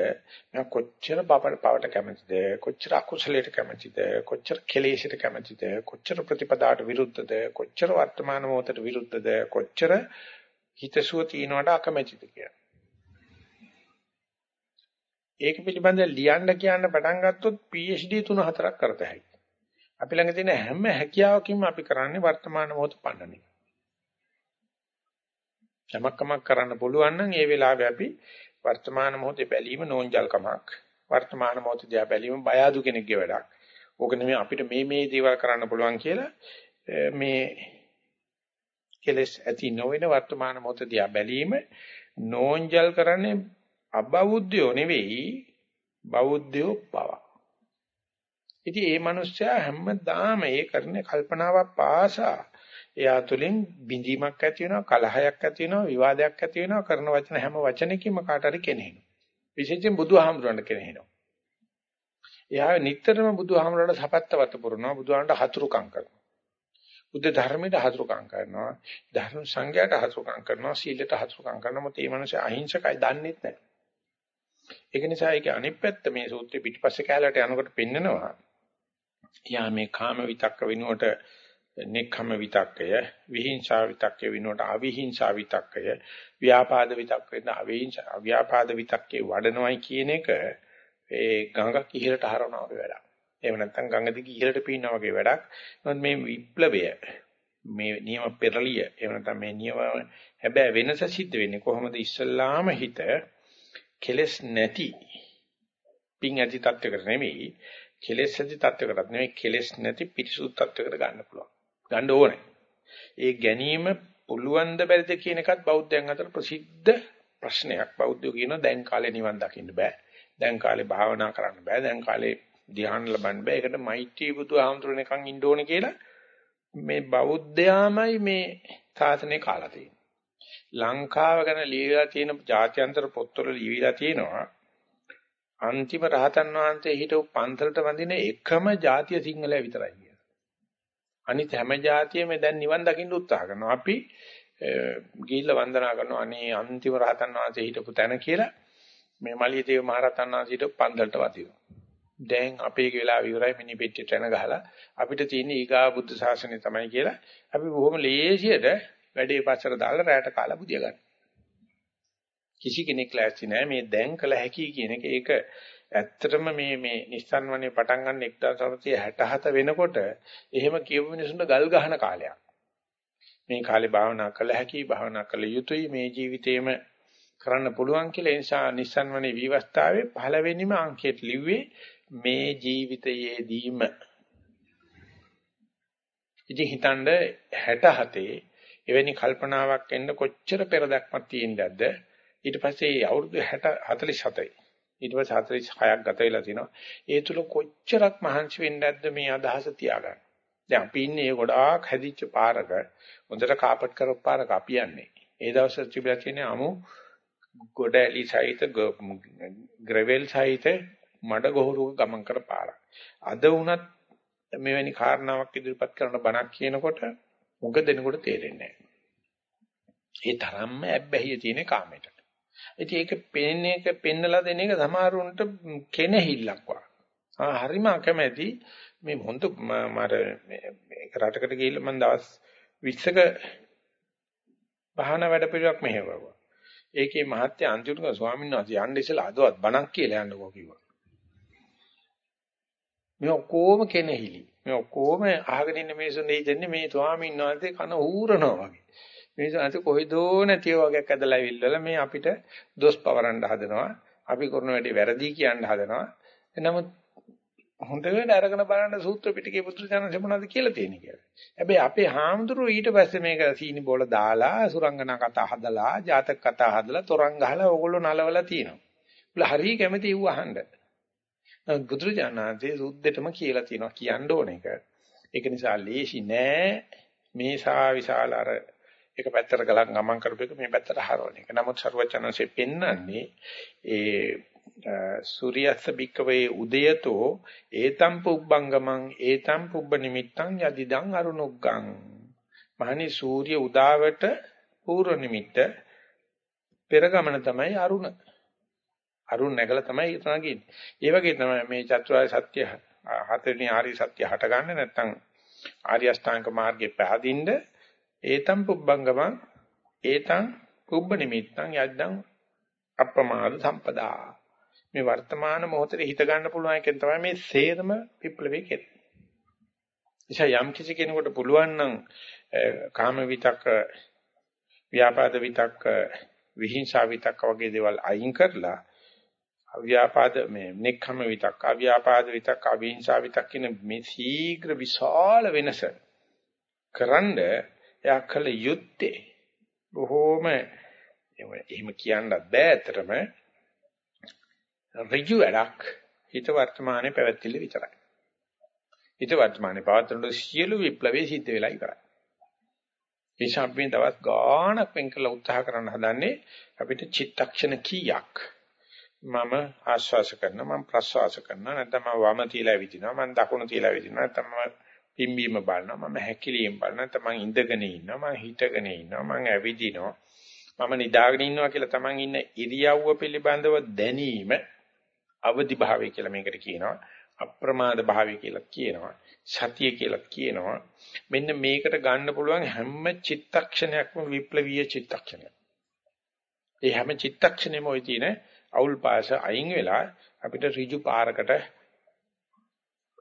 මම කොච්චර පවට කැමතිද කොච්චර අකුසලයට කැමතිද කොච්චර කෙලෙසට කැමතිද කොච්චර ප්‍රතිපදාට විරුද්ධද කොච්චර වර්තමාන මොහොතට විරුද්ධද කොච්චර හිතසුව තියනවට අකමැතිද කියලා. ඒක පිළිබඳව ලියන්න කියන්න පටන් ගත්තොත් PhD 3-4ක් කරත හැකියි. අපි ළඟ තියෙන හැම හැකියාවකින්ම අපි කරන්නේ වර්තමාන මොහොත පන්නන එක. යමක්කමක් කරන්න පුළුවන් නම් ඒ වෙලාවේ අපි වර්තමාන මොහොතේ බැලීම නෝන්ජල්කමක් වර්තමාන මොහොතේ දිහා බැලීම බය අඩු කෙනෙක්ගේ වැඩක් ඕක නෙමෙයි අපිට මේ මේ දේවල් කරන්න පුළුවන් කියලා මේ කෙලස් ඇති නොවන වර්තමාන මොහොත දිහා බැලීම නෝන්ජල් කරන්නේ අබෞද්ධයෝ නෙවෙයි බෞද්ධයෝ පව. ඉතින් මේ මිනිස්සයා හැමදාම ඒ කරන කල්පනාවක් පාසා එයා තුලින් බිඳීමක් ඇති වෙනවා කලහයක් ඇති වෙනවා විවාදයක් ඇති වෙනවා කරන වචන හැම වචනකින්ම කාට හරි කෙනෙහිනවා. විශේෂයෙන් බුදුහාමුදුරන්ට කෙනෙහිනවා. එයා නිටතරම බුදුහාමුදුරන්ට සපත්තවත පුරනවා බුදුහාමුදුරන්ට හතුරුකම් කරනවා. බුද්ධ ධර්මයට හසුරුකම් කරනවා ධර්ම සංඝයාට හසුරුකම් කරනවා සීලයට හසුරුකම් කරනවා මොකද මේ මිනිස්සු අහිංසකයි දන්නේ නැහැ ඒක නිසා ඒකේ අනිත් පැත්ත මේ සූත්‍රේ පිටිපස්සේ කැලලට යනකොට පෙන්නනවා යා මේ කාම විතක්ක වෙනුවට නෙක්ඛම විතක්කය විහිංසා විතක්කය වෙනුවට අවිහිංසා විතක්කය ව්‍යාපාද විතක්ක වෙන අවිහිංසා අව්‍යාපාද විතක්කේ වඩනවයි කියන එක ඒ ගඟක් ඉහළට හරවනවා වගේ වැඩක් එහෙම නැත්නම් ගඟ දිගේ ඉහළට පීනනා වගේ වැඩක්. නමුත් මේ විප්ලවය මේ නියම පෙරලිය එහෙම නැත්නම් මේ නියම හැබැයි වෙනස සිද්ධ වෙන්නේ කොහොමද ඉස්සල්ලාම හිත කෙලස් නැති පිං ඇති තත්වයකට නෙමෙයි කෙලස් ඇති තත්වයකටත් නෙමෙයි කෙලස් නැති පිරිසුදු තත්වයකට ගන්න පුළුවන්. ගන්න ඕනේ. ඒ ගැනීම පුළුවන් ද බැරිද කියන එකත් බෞද්ධයන් අතර ප්‍රසිද්ධ ප්‍රශ්නයක්. බෞද්ධයෝ කියනවා දැන් කාලේ නිවන් දකින්න බෑ. දැන් කාලේ භාවනා කරන්න බෑ. දැන් කාලේ ධ්‍යාන ලබන්න බෑ. ඒකට මෛත්‍රී බුදුහාමුදුරනේ කන් ඉන්න ඕනේ කියලා මේ බෞද්ධයාමයි මේ සාසනේ කාලා තියෙන්නේ. ලංකාව ගැන ලියලා තියෙන ජාත්‍යන්තර පොත්වල ලියවිලා තියෙනවා අන්තිම රහතන් වහන්සේ හිටපු පන්සලට වඳින එකම ජාතිය සිංහලයා විතරයි කියලා. අනිත් හැම ජාතියෙම දැන් නිවන් දකින්න උත්සාහ කරනවා. අපි ගිහිල්ලා වන්දනා කරනවා අනේ අන්තිම රහතන් වහන්සේ හිටපු තැන කියලා මේ මලියදේව මහරහතන් වහන්සේ හිටපු පන්සලට වදිනවා. දැන් අපේ වෙලාව ඉවරයි මිනි පෙට්ටියට යන ගහලා අපිට තියෙන ඊගා බුද්ධ ශාසනය තමයි කියලා අපි බොහොම ලේසියට වැඩේ පස්සට දාලා රැයට කාලා බුදිය ගන්න. කිසි කෙනෙක් ලෑස්ති නැහැ මේ දැන් කළ හැකි කියන එක ඒක ඇත්තටම මේ මේ නිස්සන් වනේ පටන් ගන්න 1967 වෙනකොට එහෙම කියපු මිනිසුන්ට ගල් ගහන කාලයක්. මේ කාලේ භාවනා කළ හැකි භාවනා කළ යුතුයි මේ ජීවිතේම කරන්න පුළුවන් කියලා. ඒ නිසා නිස්සන් වනේ විවස්ථාවේ පළවෙනිම අංකයට ලිව්වේ මේ ජීවිතයේදීම. ඉතින් හිතනද 67 එවැනි කල්පනාවක් එන්න කොච්චර පෙරදක්මක් තියෙනවද ඊට පස්සේ අවුරුදු 60 47යි ඊට පස්සේ 46ක් ගත වෙලා තිනවා ඒ තුල කොච්චරක් මහන්සි වෙන්නේ නැද්ද මේ අදහස තියාගන්න දැන් අපි ඉන්නේ ගොඩාක් හැදිච්ච පාරක හොඳට කාපට් කරපු පාරක අපි යන්නේ ඒ දවස්වල තිබිලා තියෙන අමු ගොඩ ඇලි සහිත ග්‍රැවල් සහිත මඩ ගොහරුවක ගමන් කර පාරක්. අද වුණත් මෙවැනි කාරණාවක් ඉදිරිපත් කරන බණක් කියනකොට මුග දෙනකොට තේරෙන්නේ නැහැ. ඒ තරම්ම ඇබ්බැහිය තියෙන කාමයට. ඉතින් ඒක පෙන්නේ එක පෙන්නලා දෙන එක සමහරුන්ට කෙනෙහිල්ලක් වා. ආ හරිම අකමැති මේ හොඳ මර මේක රටකට ගිහිල්ලා මම දවස් 20ක බහන වැඩ පිළිවෙලක් මෙහෙවුවා. ඒකේ මහත්ය අන්තිමට ස්වාමීන් වහන්සේ යන්න ඉස්සෙල්ලා අදවත් බණක් කියලා යන්නකෝ කිව්වා. මේ ඔක්කොම කෙනෙහිලි. මේ ඔක්කොම අහගෙන ඉන්න මිනිස්සුන් දෙන්නේ මේ ස්වාමීන් වහන්සේ කන ඌරනවා වගේ. මිනිස්සුන් අත කොහෙදෝ නැතිව වගේක් ඇදලා ඉවිල්ලා මේ අපිට දොස් පවරන්න හදනවා. අපි කරන වැඩේ වැරදි කියන්න හදනවා. නමුත් හොඳට අරගෙන බලන්න සූත්‍ර පිටකේ පුදුරජනක මොනවද කියලා තියෙන්නේ කියලා. හැබැයි අපේ හාමුදුරුවෝ ඊට පස්සේ මේක සීනි බෝල දාලා සුරංගනා කතා හදලා ජාතක කතා හදලා තොරන් ගහලා ඕගොල්ලෝ නලවලා තියෙනවා. උල හරිය කැමති ඌ අහන්න. බුදුරජාණන්සේ සුද්ධෙටම කියලා තියෙනවා කියන්න ඕන එක. ඒක නිසා ලේසි නෑ මේ සා විශාල අර එක පැත්තට ගලන් ගමන් කරපු එක මේ පැත්තට හරවන එක. නමුත් ਸਰවචනanse පෙන්වන්නේ ඒ සූර්යස්ස බික්කවේ උදයතෝ ඒතම් පුබ්බංගමං ඒතම් පුබ්බ නිමිත්තං යදිදං අරුණුග්ගං. මහනි සූර්ය උදාවට පූර්ව නිමිත්ත පෙරගමන තමයි අරුණ. අරුණ නැගලා තමයි එතන ගියේ. ඒ වගේ තමයි මේ චතුරාර්ය සත්‍ය හතරවෙනි ආර්ය සත්‍ය හටගන්නේ නැත්නම් ආර්ය අෂ්ටාංග මාර්ගේ පහදින්න ඒතම් පුබ්බංගමං ඒතම් පුබ්බ නිමිත්තං යද්දං අප්‍රමාද සම්පදා. මේ වර්තමාන මොහොතේ හිත ගන්න පුළුවන් එකෙන් තමයි මේ සේරම විප්ලවය කෙරෙන්නේ. එيشා යම් කිසි කෙනෙකුට පුළුවන් නම් කාම විතක් ව්‍යාපාද විතක් විහිංසාව විතක් වගේ දේවල් අයින් කරලා අව්‍යාපාද මේ නෙක්ඛම විතක් අව්‍යාපාද විතක් අවිහිංසා විතක් කියන මේ ශීඝ්‍ර විශාල වෙනස කරන්ඩ එයා කළ යුත්තේ බොහෝම එහෙම කියන්නත් බෑ ඇත්තටම ඍජු වැඩක් හිත වර්තමානයේ පැවැත්තිල විතරයි. හිත වර්තමානයේ පවත්වන සියලු විප්ලවයේ සිද්ධ වෙලා ඉවරයි. ඒ ශාප්පෙන් දවස් ගාණක් වෙන් කළ උත්සාහ කරන්න හදන්නේ අපිට චිත්තක්ෂණ කීයක් මම ආශ්වාස කරනවා මම ප්‍රශ්වාස කරනවා නැත්නම් මම වම තියලා විදිනවා මම දකුණු තියලා විදිනවා නැත්නම් මම පිම්බීම බලනවා මම හැකිලියෙන් බලනවා නැත්නම් මම ඉඳගෙන ඉන්නවා මම හිටගෙන ඉන්නවා මම ඇවිදිනවා. මම නිදාගෙන ඉන්නවා කියලා තමන් ඉන්න ඉරියව්ව පිළිබඳව දැනීම අවදි භාවය කියලා මේකට කියනවා. අප්‍රමාද භාවය කියලා කියනවා. සතිය කියලා කියනවා. මෙන්න මේකට ගන්න පුළුවන් හැම චිත්තක්ෂණයක්ම විප්ලවීය චිත්තක්ෂණයක්. ඒ හැම චිත්තක්ෂණෙම ওই තියෙන අවුල් පාස අයින් වෙලා අපිට ඍජු පාරකට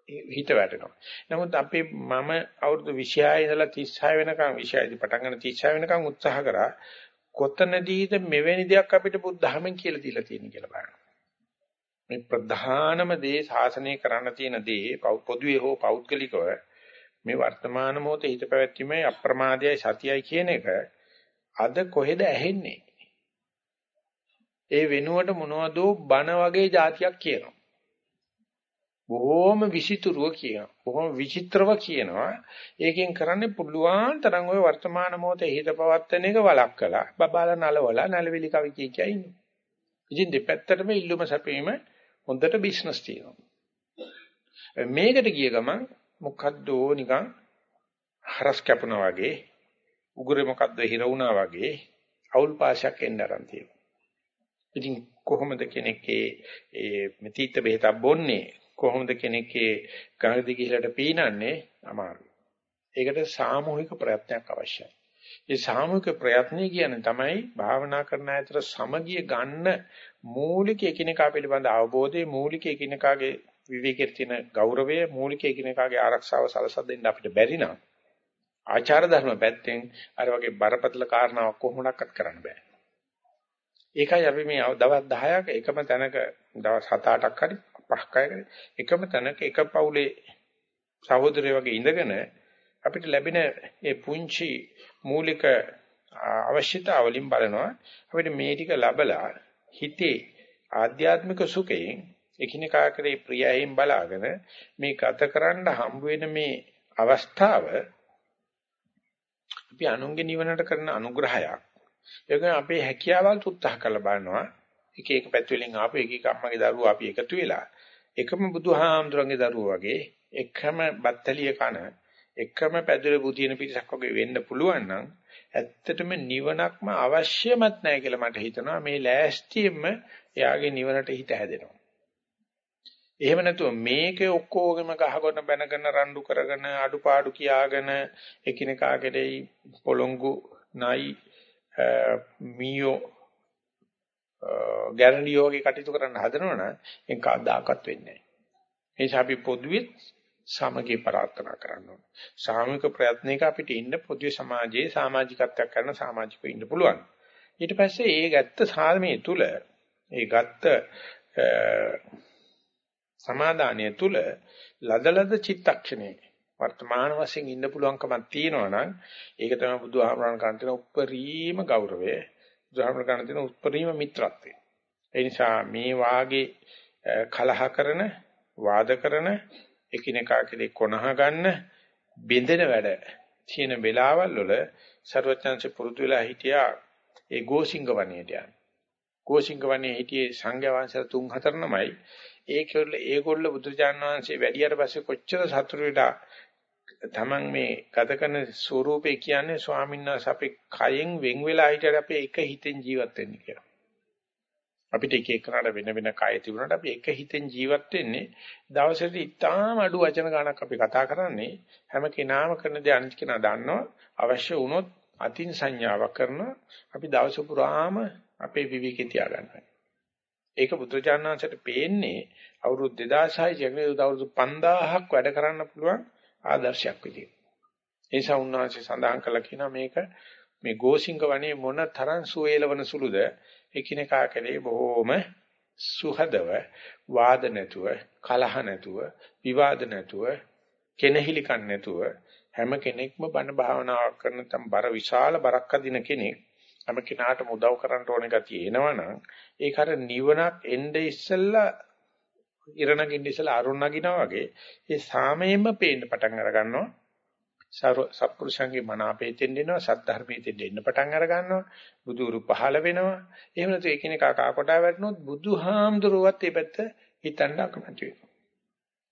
හිත වැටෙනවා. නමුත් අපි මම අවුරුදු 26 ඉඳලා 36 වෙනකන් 26 දී පටන් ගන්න 36 වෙනකන් උත්සාහ කරා කොතනදීද මෙවැනි දෙයක් අපිට බුද්ධහමෙන් කියලා දීලා තියෙන්නේ කියලා බලන්න. මේ ප්‍රධානම දේ ශාසනය කරන්න තියෙන දේ පොදුවේ හෝ පෞද්ගලිකව මේ වර්තමාන මොහොතේ හිත පැවැත්ීමේ අප්‍රමාදයයි සතියයි කියන එක අද කොහෙද ඇහෙන්නේ? ඒ වෙනුවට මොනවදෝ බන වගේ જાතියක් කියනවා. බොහොම විචිතුරුව කියනවා. බොහොම විචිත්‍රව කියනවා. ඒකෙන් කරන්නේ පුළුවන් තරම් ওই වර්තමාන මොහොතේ හිත පවත්තන එක වළක්කලා බබාලා නලවලා නැලවිලි කවි කිය කිය ඉන්නවා. ඉතින් දෙපැත්තටම ඉල්ලුම සැපීම හොඳට බිස්නස් තියෙනවා. මේකට ගිය ගමන් මොකද්ද නිකන් හරස් කැපුණා වගේ උගුරේ මොකද්ද හිර වුණා වගේ අවුල් පාශයක් එන්න ආරම්භ තියෙනවා. ඉතින් කොහොමද කෙනෙක් ඒ මෙතිත බෙහෙතක් බොන්නේ කොහොමද කෙනෙක් ඒ ගඟදි ගිහලට පීනන්නේ අමාරුයි. ඒකට සාමූහික ප්‍රයත්නයක් අවශ්‍යයි. ඒ සාමූහික ප්‍රයත්නය කියන්නේ තමයි භාවනා කරන අතර සමගිය ගන්න මූලික එකිනෙකා පිළිබඳ අවබෝධය මූලික එකිනෙකාගේ විවේකයේ තියෙන ගෞරවය මූලික එකිනෙකාගේ ආරක්ෂාව සලසා දෙන්න අපිට බැරි නම් ආචාර ධර්ම පැත්තෙන් අර වගේ බරපතල කාරණාවක් කොහොමඩක්වත් කරන්න බෑ. ඒකයි අපි මේ දවස් 10ක එකම තැනක දවස් 7-8ක් හරි 5ක් හරි එකම තැනක එක පවුලේ සහෝදරයෝ වගේ ඉඳගෙන අපිට ලැබෙන මේ පුංචි මූලික අවශ්‍යතාව වලින් බලනවා අපිට මේ ටික ලැබලා හිතේ ආධ්‍යාත්මික සුඛයෙන් එකිනෙකා කරේ ප්‍රියයෙන් බලාගෙන මේ ගත කරන්න හම්බ වෙන මේ අවස්ථාව අපි අනුන්ගේ නිවනට කරන අනුග්‍රහයක් ඒක අපේ හැකියාවල් උත්සාහ කරලා බලනවා. එක එක පැති වලින් ආපු එක එක අම්මගේ දරුවෝ අපි එකතු වෙලා එකම බුදුහාමුදුරන්ගේ දරුවෝ වගේ එකම බත්තලිය කන එකම පැදුරේ බුදින පිටසක් වගේ වෙන්න පුළුවන් නම් ඇත්තටම නිවනක්ම අවශ්‍යමත් නැහැ කියලා මට හිතෙනවා මේ ලෑස්තියෙම එයාගේ නිවනට හිත හැදෙනවා. එහෙම නැතුව මේකේ ඔක්කොගෙම ගහගෙන බැනගෙන රණ්ඩු කරගෙන අඩුපාඩු කියාගෙන එකිනෙකා කෙරෙහි පොළොංගු නයි මීයෝ ගැරන්ඩියෝ වගේ කටයුතු කරන්න හදනවනම් ඒක කවදාකවත් වෙන්නේ නැහැ. ඒ නිසා අපි පොදුවේ සමගිය ප්‍රාර්ථනා කරන්න ඕනේ. සාමූහික ප්‍රයත්නයක අපිට ඉන්න පොදු සමාජයේ සමාජිකත්වයක් කරන සමාජිකව ඉන්න පුළුවන්. ඊට පස්සේ ඒ ගත්ත සාමයේ තුල ඒ ගත්ත සමාදානය තුල ලදලද චිත්තක්ෂණේ වර්තමාන වශයෙන් ඉන්න පුළුවන්කමක් තියෙනවා නම් ඒක තමයි බුදුහාමරණ කරන තියෙන උප්පරීම ගෞරවය. බුදුහාමරණ කරන තියෙන උප්පරීම මිත්‍රත්වය. ඒ නිසා මේ වාගේ කලහ කරන, වාද කරන, එකිනෙකා කෙරේ කොනහ ගන්න, බෙදෙන වැඩ තියෙන වෙලාවල් වල ਸਰවඥාන්සේ පුරුදු වෙලා හිටියා ඒ ගෝසිංග වනයේට යන. ගෝසිංග වනයේ හිටියේ සංඝයා වහන්සේලා තුන් හතර නමයි. ඒකවල ඒගොල්ල බුදුචාන් වහන්සේ වැඩියට පස්සේ කොච්චර සතුටු වෙලා තමන් මේ ගත කරන ස්වરૂපේ කියන්නේ ස්වාමීන් වහන්සේ අපි කයෙන් වෙන් වෙලා හිටියට අපි එක හිතෙන් ජීවත් වෙන්නේ කියලා. අපිට එක එකනට වෙන වෙන කය තිබුණාට අපි එක හිතෙන් ජීවත් වෙන්නේ දවසට ඉතාම අඩු වචන ගණක් අපි කතා කරන්නේ හැම කෙනාම කරන දේ අනිත් කෙනා දන්නවා අවශ්‍ය වුණොත් අතින් සංඥාවක් කරන අපි දවස පුරාම අපේ විවිකේ තියාගන්නවා. ඒක බුදුචානන්සට පේන්නේ අවුරුදු 2600 ජීවිතය අවුරුදු 5000ක් වැඩ කරන්න පුළුවන් ආදර්ශයක් විදියට. ඒ නිසා උන්වහන්සේ සඳහන් කළා කියනවා මේක මේ ගෝසිංග වනේ මොන තරම් සුවේලවන සුළුද එකිනෙකා කෙරේ බොහෝම සුහදව වාද නැතුව කලහ නැතුව විවාද නැතුව කෙනහිලි කන් නැතුව හැම කෙනෙක්ම බණ භාවනාවක් කරන තම් බර විශාල බරක් අදින කෙනෙක් හැම කෙනාටම උදව් කරන්න ඕන ගතිය එනවනම් ඒක අර නිවනක් එnde ඉස්සෙල්ලා ඉරණගින්න ඉස්සෙල්ලා අරුණ නගිනා වගේ ඒ සාමයෙන්ම පේන්න පටන් අර ගන්නවා. සත්පුරුෂයන්ගේ මන අපේ තෙන්න එනවා සද්ධර්මයේ තෙන්න එන්න පටන් අර ගන්නවා. බුදුරු පහළ වෙනවා. එහෙම නැතු එකිනෙකා කා කොටා වැටුනොත් බුදුහාමුදුරුවත් මේ පැත්ත හිතන්න අකමැති වෙනවා.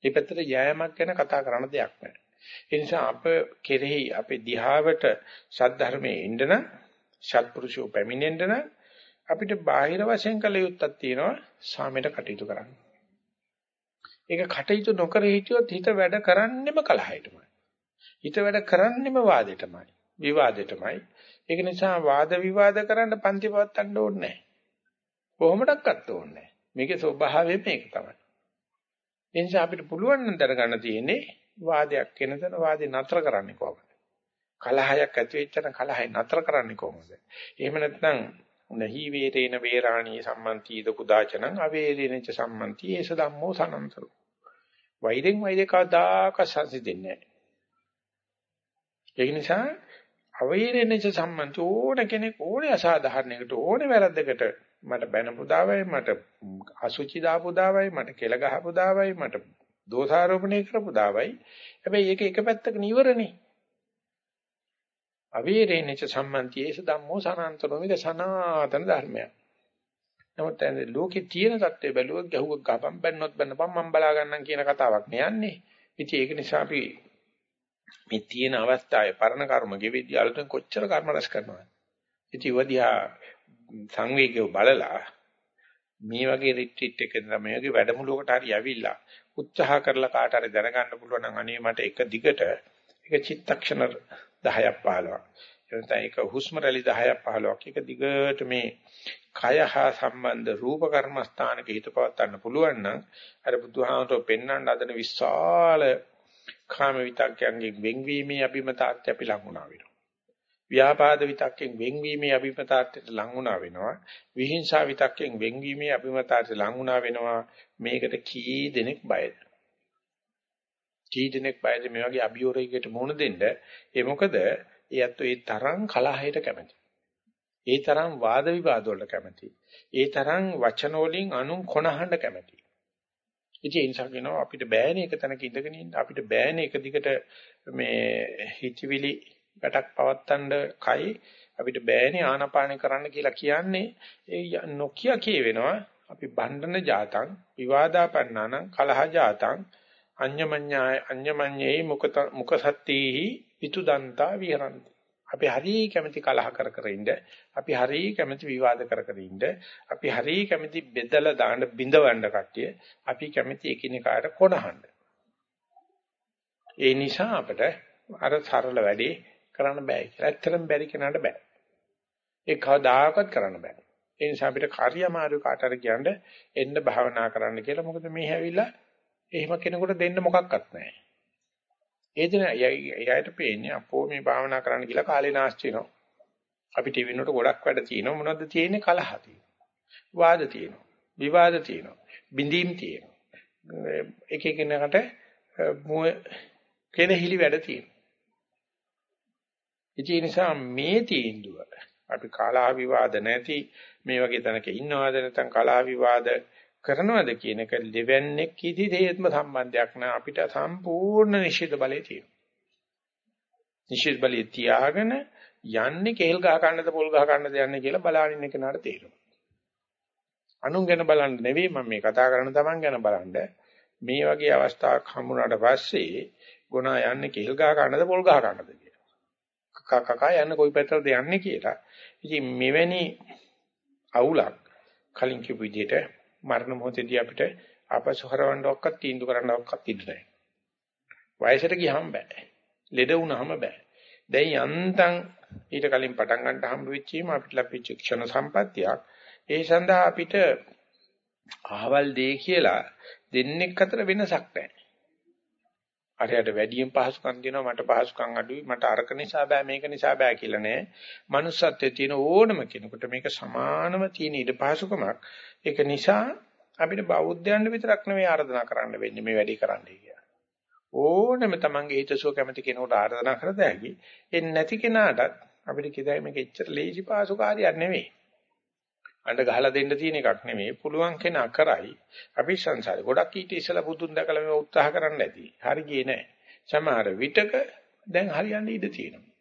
මේ පැත්තට යෑමක් ගැන කතා කරන්න දෙයක් නැහැ. ඒ නිසා අප කෙරෙහි අපේ දිහාවට සද්ධර්මයේ එන්න නම් සත්පුරුෂෝ පැමිණෙන්න නම් අපිට බාහිර වශයෙන් කළ යුත්තක් තියෙනවා සාමයට කටයුතු කරන්න. ඒක කටයුතු නොකර හිටියොත් හිත වැඩ කරන්නෙම කලහයටමයි. හිත වැඩ කරන්නෙම වාදෙටමයි. විවාදෙටමයි. ඒක නිසා වාද විවාද කරන්න පන්ති පවත්තන්න ඕනේ නැහැ. කොහොමඩක්වත් ඕනේ නැහැ. මේකේ ස්වභාවය මේක තමයි. ඒ නිසා අපිට පුළුවන් නම් දරගන්න තියෙන්නේ වාදයක් වෙනතන වාදේ නතර කරන්නේ කොහොමද? කලහයක් ඇති වෙච්චන කලහය නතර කරන්නේ කොහොමද? එහෙම නැත්නම් නහි වේරේන වේරාණී සම්මන්තිද කුදාචනං අවේරේනච සම්මන්ති ඒස ධම්මෝ සනන්තරු. වෛරෙන් වෛරේ කවදාක සංසිඳෙන්නේ නැහැ. ඒ නිසා අවේරෙනච සම්මන්ති ඕන කෙනෙක් ඕනේ අසාධාරණයකට ඕනේ වැරද්දකට මට බැන පුදාවයි මට අසුචි දාපු දාවයි මට කෙල ගහපු දාවයි මට දෝෂාරෝපණය කරපු දාවයි හැබැයි ඒක එක පැත්තක නිවරනේ අවේරේනච සම්මන්තියේස ධම්මෝ සනාන්තරෝ මේක සනාතන ධර්මයක්. නමුත් දැන් ලෝකේ තියෙන தත්ත්වය බැලුවොත් ගැහුවක් ගහපම් බැන්නොත් බැන්නපම් මම බලා ගන්නම් කියන කතාවක් නෑන්නේ ඉතින් ඒක නිසා අපි මේ තියෙන අවස්ථාවේ පරණ කර්ම ගෙවිදී අලුතෙන් කොච්චර කර්ම රැස් කරනවද? ඉතින් වදියා සංවේගය බලලා මේ වගේ රිට්‍රීට් එකක ඉඳලා මේ වගේ වැඩමුළුවකට හරි ඇවිල්ලා උත්සාහ කරලා කාට හරි දැනගන්න පුළුවන් නම් අනේ මට එක දිගට එක චිත්තක්ෂණ 10ක් 15ක් එතන ඒක හුස්ම රැලි 10ක් 15ක් එක දිගට මේ කය හා සම්බන්ධ රූප කර්මස්ථානක හිත පවත්වන්න පුළුවන් නම් අර බුදුහාමරෝ පෙන්වන්න හදන විශාල කාම විතක්යන්ගෙන් වෙන්වීමේ අභිමතාර්ථය අපි ලඟ වුණා වෙනවා. ව්‍යාපාද විතක්යෙන් වෙන්වීමේ අභිමතාර්ථයට ලඟ වුණා වෙනවා. විහිංසා විතක්යෙන් වෙන්වීමේ අභිමතාර්ථයට ලඟ වුණා වෙනවා. මේකට කී දෙනෙක් බයද? කී දෙනෙක් බයද මේ වගේ අභියෝගයකට මුහුණ දෙන්න? ඒ මොකද ඒ අත්ෝ ඒ තරම් කලහයට කැමති. ඒ තරම් වාද විවාද වලට කැමති. ඒ තරම් වචන වලින් අනුන් කොනහඬ කැමති. ඉතින් ඒ නිසා කියනවා අපිට බෑනේ එක තැනක ඉඳගෙන ඉන්න අපිට බෑනේ එක දිගට මේ හිතවිලි වැටක් පවත්තන්න කයි අපිට බෑනේ ආනාපාන කරන්න කියලා කියන්නේ ඒ නොකිය කියවෙනවා අපි බණ්ඩන જાතං විවාදාපන්නානං කලහ જાතං අඤ්ඤමඤ්ඤාය අඤ්ඤමඤ්ඤේ මුකත මුකසත්තේහි පිතුදන්තා විහරಂತಿ අපි හරිය කැමති කලහ කර කර ඉන්න අපි හරිය කැමති විවාද කර කර ඉන්න අපි හරිය කැමති බෙදලා දාන්න බිඳවන්න කට්ටිය අපි කැමති එකිනෙකාට කොනහන්න ඒ නිසා අපිට අර සරල වැඩේ කරන්න බෑ කියලා. ඇත්තටම බැරි කෙනාට බෑ. ඒ කවදාකවත් කරන්න බෑ. ඒ නිසා අපිට කාර්යමාරු කාට හරි කියන්න එන්න භාවනා කරන්න කියලා. මොකද මේ හැවිලා එහෙම කෙනෙකුට දෙන්න මොකක්වත් නැහැ. ඒ දින එයාට පේන්නේ අපෝ මේ භාවනා කරන්න කියලා කාලේ නාස්ති වෙනවා. අපි ටීවී වලට ගොඩක් වැඩ තියෙනවා. මොනවද තියෙන්නේ? කලහ තියෙනවා. වාද තියෙනවා. විවාද තියෙනවා. බිඳීම් තියෙනවා. එක එකනකට කෙනෙහිලි වැඩ තියෙනවා. ඒ නිසා මේ තීන්දුව අපි කලහ විවාද නැති මේ වගේ තැනක ඉන්නවද නැත්නම් කලහ විවාද කරනවද කියන එක දෙවන්නේ කිසි දෙයක්ම සම්බන්ධයක් නැහැ අපිට සම්පූර්ණ නිශ්චිත බලය තියෙනවා. නිශ්චිත බලය තියාගෙන යන්නේ කේල් ගහ ගන්නද පොල් ගහ ගන්නද යන්නේ කියලා බලාගෙන ඉන්න කෙනාට තේරෙනවා. අනුන් ගැන බලන්න නෙවෙයි මම මේ කතා කරන තමන් ගැන බලන්න. මේ වගේ අවස්ථාවක් හම්බුනාට පස්සේ ගුණා යන්නේ කේල් ගහ ගන්නද පොල් ගහ ගන්නද කියලා. කකා කකා යන්නේ කොයි පැත්තටද යන්නේ කියලා. ඉතින් මෙවැනි අවුලක් කලින් කියපු විදිහට මරණ මොහොතේදී අපිට ආපසු හරවන්න ඔක්කත් තීන්දුව කරන්න ඔක්කත් ඉන්න නැහැ. වයසට ගියාම බෑ. ලෙඩ වුණාම බෑ. දැන් යන්තම් ඊට කලින් පටන් ගන්නට හම්බ වෙච්චීම අපිට ලැබිච්ච ක්ෂණ සම්පත්තියක්. ඒ සඳහා අපිට අහවල් දෙය කියලා දෙන්නෙක් අතර වෙනසක් නැහැ. අරයට වැඩියෙන් පහසුකම් දෙනවා මට පහසුකම් අඩුයි මට අරක නිසා බෑ මේක නිසා බෑ කියලා නෑ. manussත්වයේ තියෙන ඕනම කෙනෙකුට මේක සමානම තියෙන ඉඩ පහසුකමක්. ඒක නිසා අපිට බෞද්ධයන්ට විතරක් නෙවෙයි ආරාධනා කරන්න වෙන්නේ මේ වැඩේ කරන්නයි කියලා. ඕනෙම තමන්ගේ හිතසුව කැමති කෙනෙකුට ආරාධනා කරද හැකි. එන්නේ නැති කෙනාටත් අපිට කිව්වයි මේක එච්චර ලේසි පාසු කාර්යයක් නෙවෙයි. අඬ ගහලා දෙන්න තියෙන එකක් නෙවෙයි. පුළුවන් කෙනා කරයි. අපි සංසාරේ ගොඩක් ඊට ඉස්සලා බුදුන් දැකලා මේ උත්සාහ කරන්න ඇති. හරි ගියේ නැහැ. සමහර විටක දැන් හරියන්න ඉඩ තියෙනවා.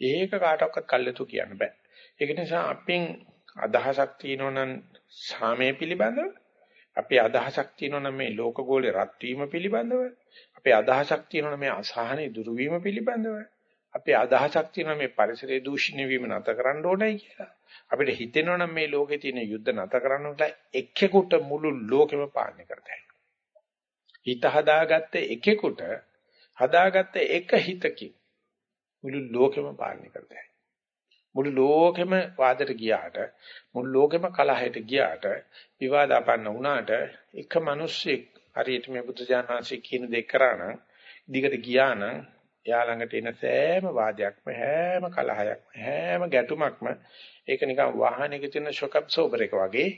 ඒක කාටවත් කල්ලාතු කියන්න බෑ. ඒක නිසා අපෙන් අදහසක් තියෙනවනම් සාමය පිළිබඳව අපේ අදහසක් තියෙනවනම් මේ ලෝක ගෝලේ රත් වීම පිළිබඳව අපේ අදහසක් තියෙනවනම් මේ අසහනෙ දුරු වීම පිළිබඳව අපේ අදහසක් තියෙනවා මේ පරිසරයේ දූෂණය වීම නැතර කරන්න ඕනේ කියලා. අපිට හිතෙනවනම් මේ ලෝකේ තියෙන යුද්ධ නැතර කරන්න උටලා එක්කෙකුට මුළු ලෝකෙම පාලනය කරතයි. හිත හදාගත්ත එකෙකුට හදාගත්ත එක හිතකින් මුළු ලෝකෙම පාලනය කරතයි. මුළු ලෝකෙම වාදයට ගියාට මුළු ලෝකෙම කලහයට ගියාට විවාදාපන්න වුණාට එක මිනිස්සෙක් හරියට මේ බුදු දානංශික කියන දෙයක් කරා නම් දිගට ගියා නම් එයා ළඟට එන සෑම වාදයක්ම හැම කලහයක්ම හැම ගැටුමක්ම ඒක නිකන් වාහනයක තියෙන ෂොක් ඇබ්සෝබර් එක වගේ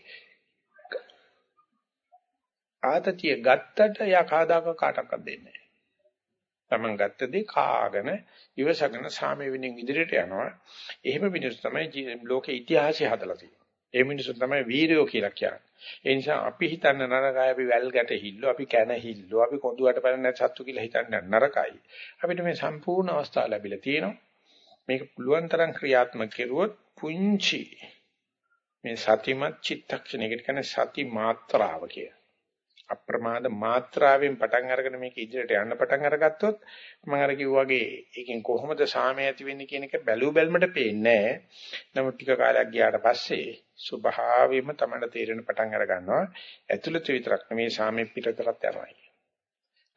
ආතතිය ගත්තට යා කාදාක කාටවත් දෙන්නේ නැහැ. Taman ගත්ත දේ කාගෙන ඉවසගෙන සාමය වෙනින් ඉදිරියට යනවා. එහෙම මිනිස්සු තමයි ලෝකේ ඉතිහාසය හදලා තියෙන්නේ. ඒ මිනිස්සු තමයි වීරයෝ කියලා කියන්නේ. ඒ නිසා අපි හිතන්න නරකයි අපි වැල් ගැට හිල්ලෝ අපි කැන හිල්ලෝ අපි කොඳුයට පැන නැත් සත්තු කියලා හිතන්න නරකයි. අපිට මේ සම්පූර්ණ අවස්ථාව ලැබිලා තියෙනවා. මේක පුළුවන් තරම් ක්‍රියාත්මක කෙරුවොත් පුංචි මේ සතිමත් චිත්තක්ෂණයකට කියන්නේ සති මාත්‍රාව කිය. අප්‍රමාද මාත්‍රාවෙන් පටන් අරගෙන මේක ඉදිරියට යන්න පටන් අරගත්තොත් මම අර කිව්වාගේ ඒකෙන් කොහොමද සාමය ඇති වෙන්නේ කියන එක බැලු බැලමට පේන්නේ නැහැ. නමුත් ටික කාලයක් ගියාට පස්සේ ස්වභාවයෙන්ම තමයි තේරෙන පටන් අර ගන්නවා. ඇතුළත විතරක් නෙමෙයි සාමයේ පිටතට යනවා.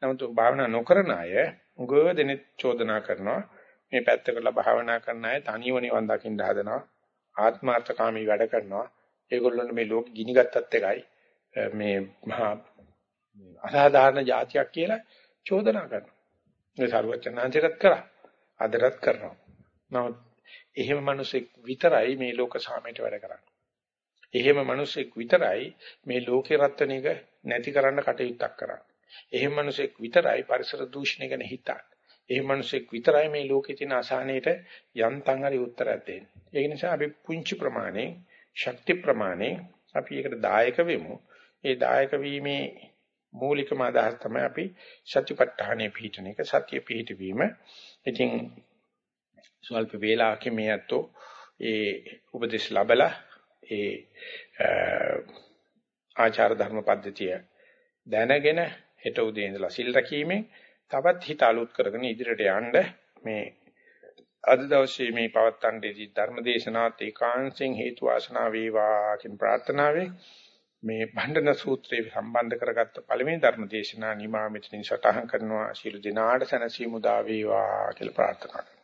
නමුත් භාවනා නොකරන අය උගව දෙනෙත් චෝදනා කරනවා. මේ පැත්ත කරලා භාවනා කරන අය තනියම නිවන් දකින්න හදනවා. ආත්මార్థකාමී වැඩ කරනවා. ඒගොල්ලොන්ට මේ ලෝක ගිනි ගත්තත් එකයි මේ මහා අසාධාරණ જાතියක් කියලා චෝදනා කරනවා. ඒ සරුවචනාන්තරත් කරා. අදටත් කරනවා. නමුත් එහෙම මිනිසෙක් විතරයි මේ ලෝක සාමයට වැඩ කරන්නේ. එහෙම මිනිසෙක් විතරයි මේ ලෝකේ රත්න එක නැති කරන්න කටයුත්තක් කරන්නේ. එහෙම මිනිසෙක් විතරයි පරිසර දූෂණය ගැන හිතන්නේ. එහෙම මිනිසෙක් විතරයි මේ ලෝකේ තියෙන අසහනයට යන්තම් හරි උත්තරයක් දෙන්නේ. ඒ නිසා අපි පුංචි ප්‍රමාණයෙන් ශක්ති ප්‍රමාණයෙන් අපි ඒකට දායක වෙමු. ඒ දායක වීමේ මූලිකම අදහස තමයි අපි සත්‍යපට්ඨානෙ පිහිටන එක සත්‍ය පිහිටවීම. ඉතින් ස්වල්ප වේලාවක මේ අතෝ ඒ උපදේශ ලැබලා ඒ ආචාර ධර්ම පද්ධතිය දැනගෙන හෙට උදේ ඉඳලා සිල් රැකීමෙන් තවත් හිත අලුත් කරගෙන ඉදිරියට යන්න මේ අද දවසේ මේ පවත්තන්ටේදී ධර්ම දේශනාවත් ඒකාංශයෙන් හේතු වාසනා වේවා කියන ප්‍රාර්ථනාවෙන් මේ බණ්ඩන සූත්‍රයේ සම්බන්ධ කරගත්ත පළවෙනි ධර්ම දේශනා නිමා මෙතනින් සටහන් කරනවා. ශිළු දිනාට සනසීමු දා වේවා කියලා ප්‍රාර්ථනා කරනවා.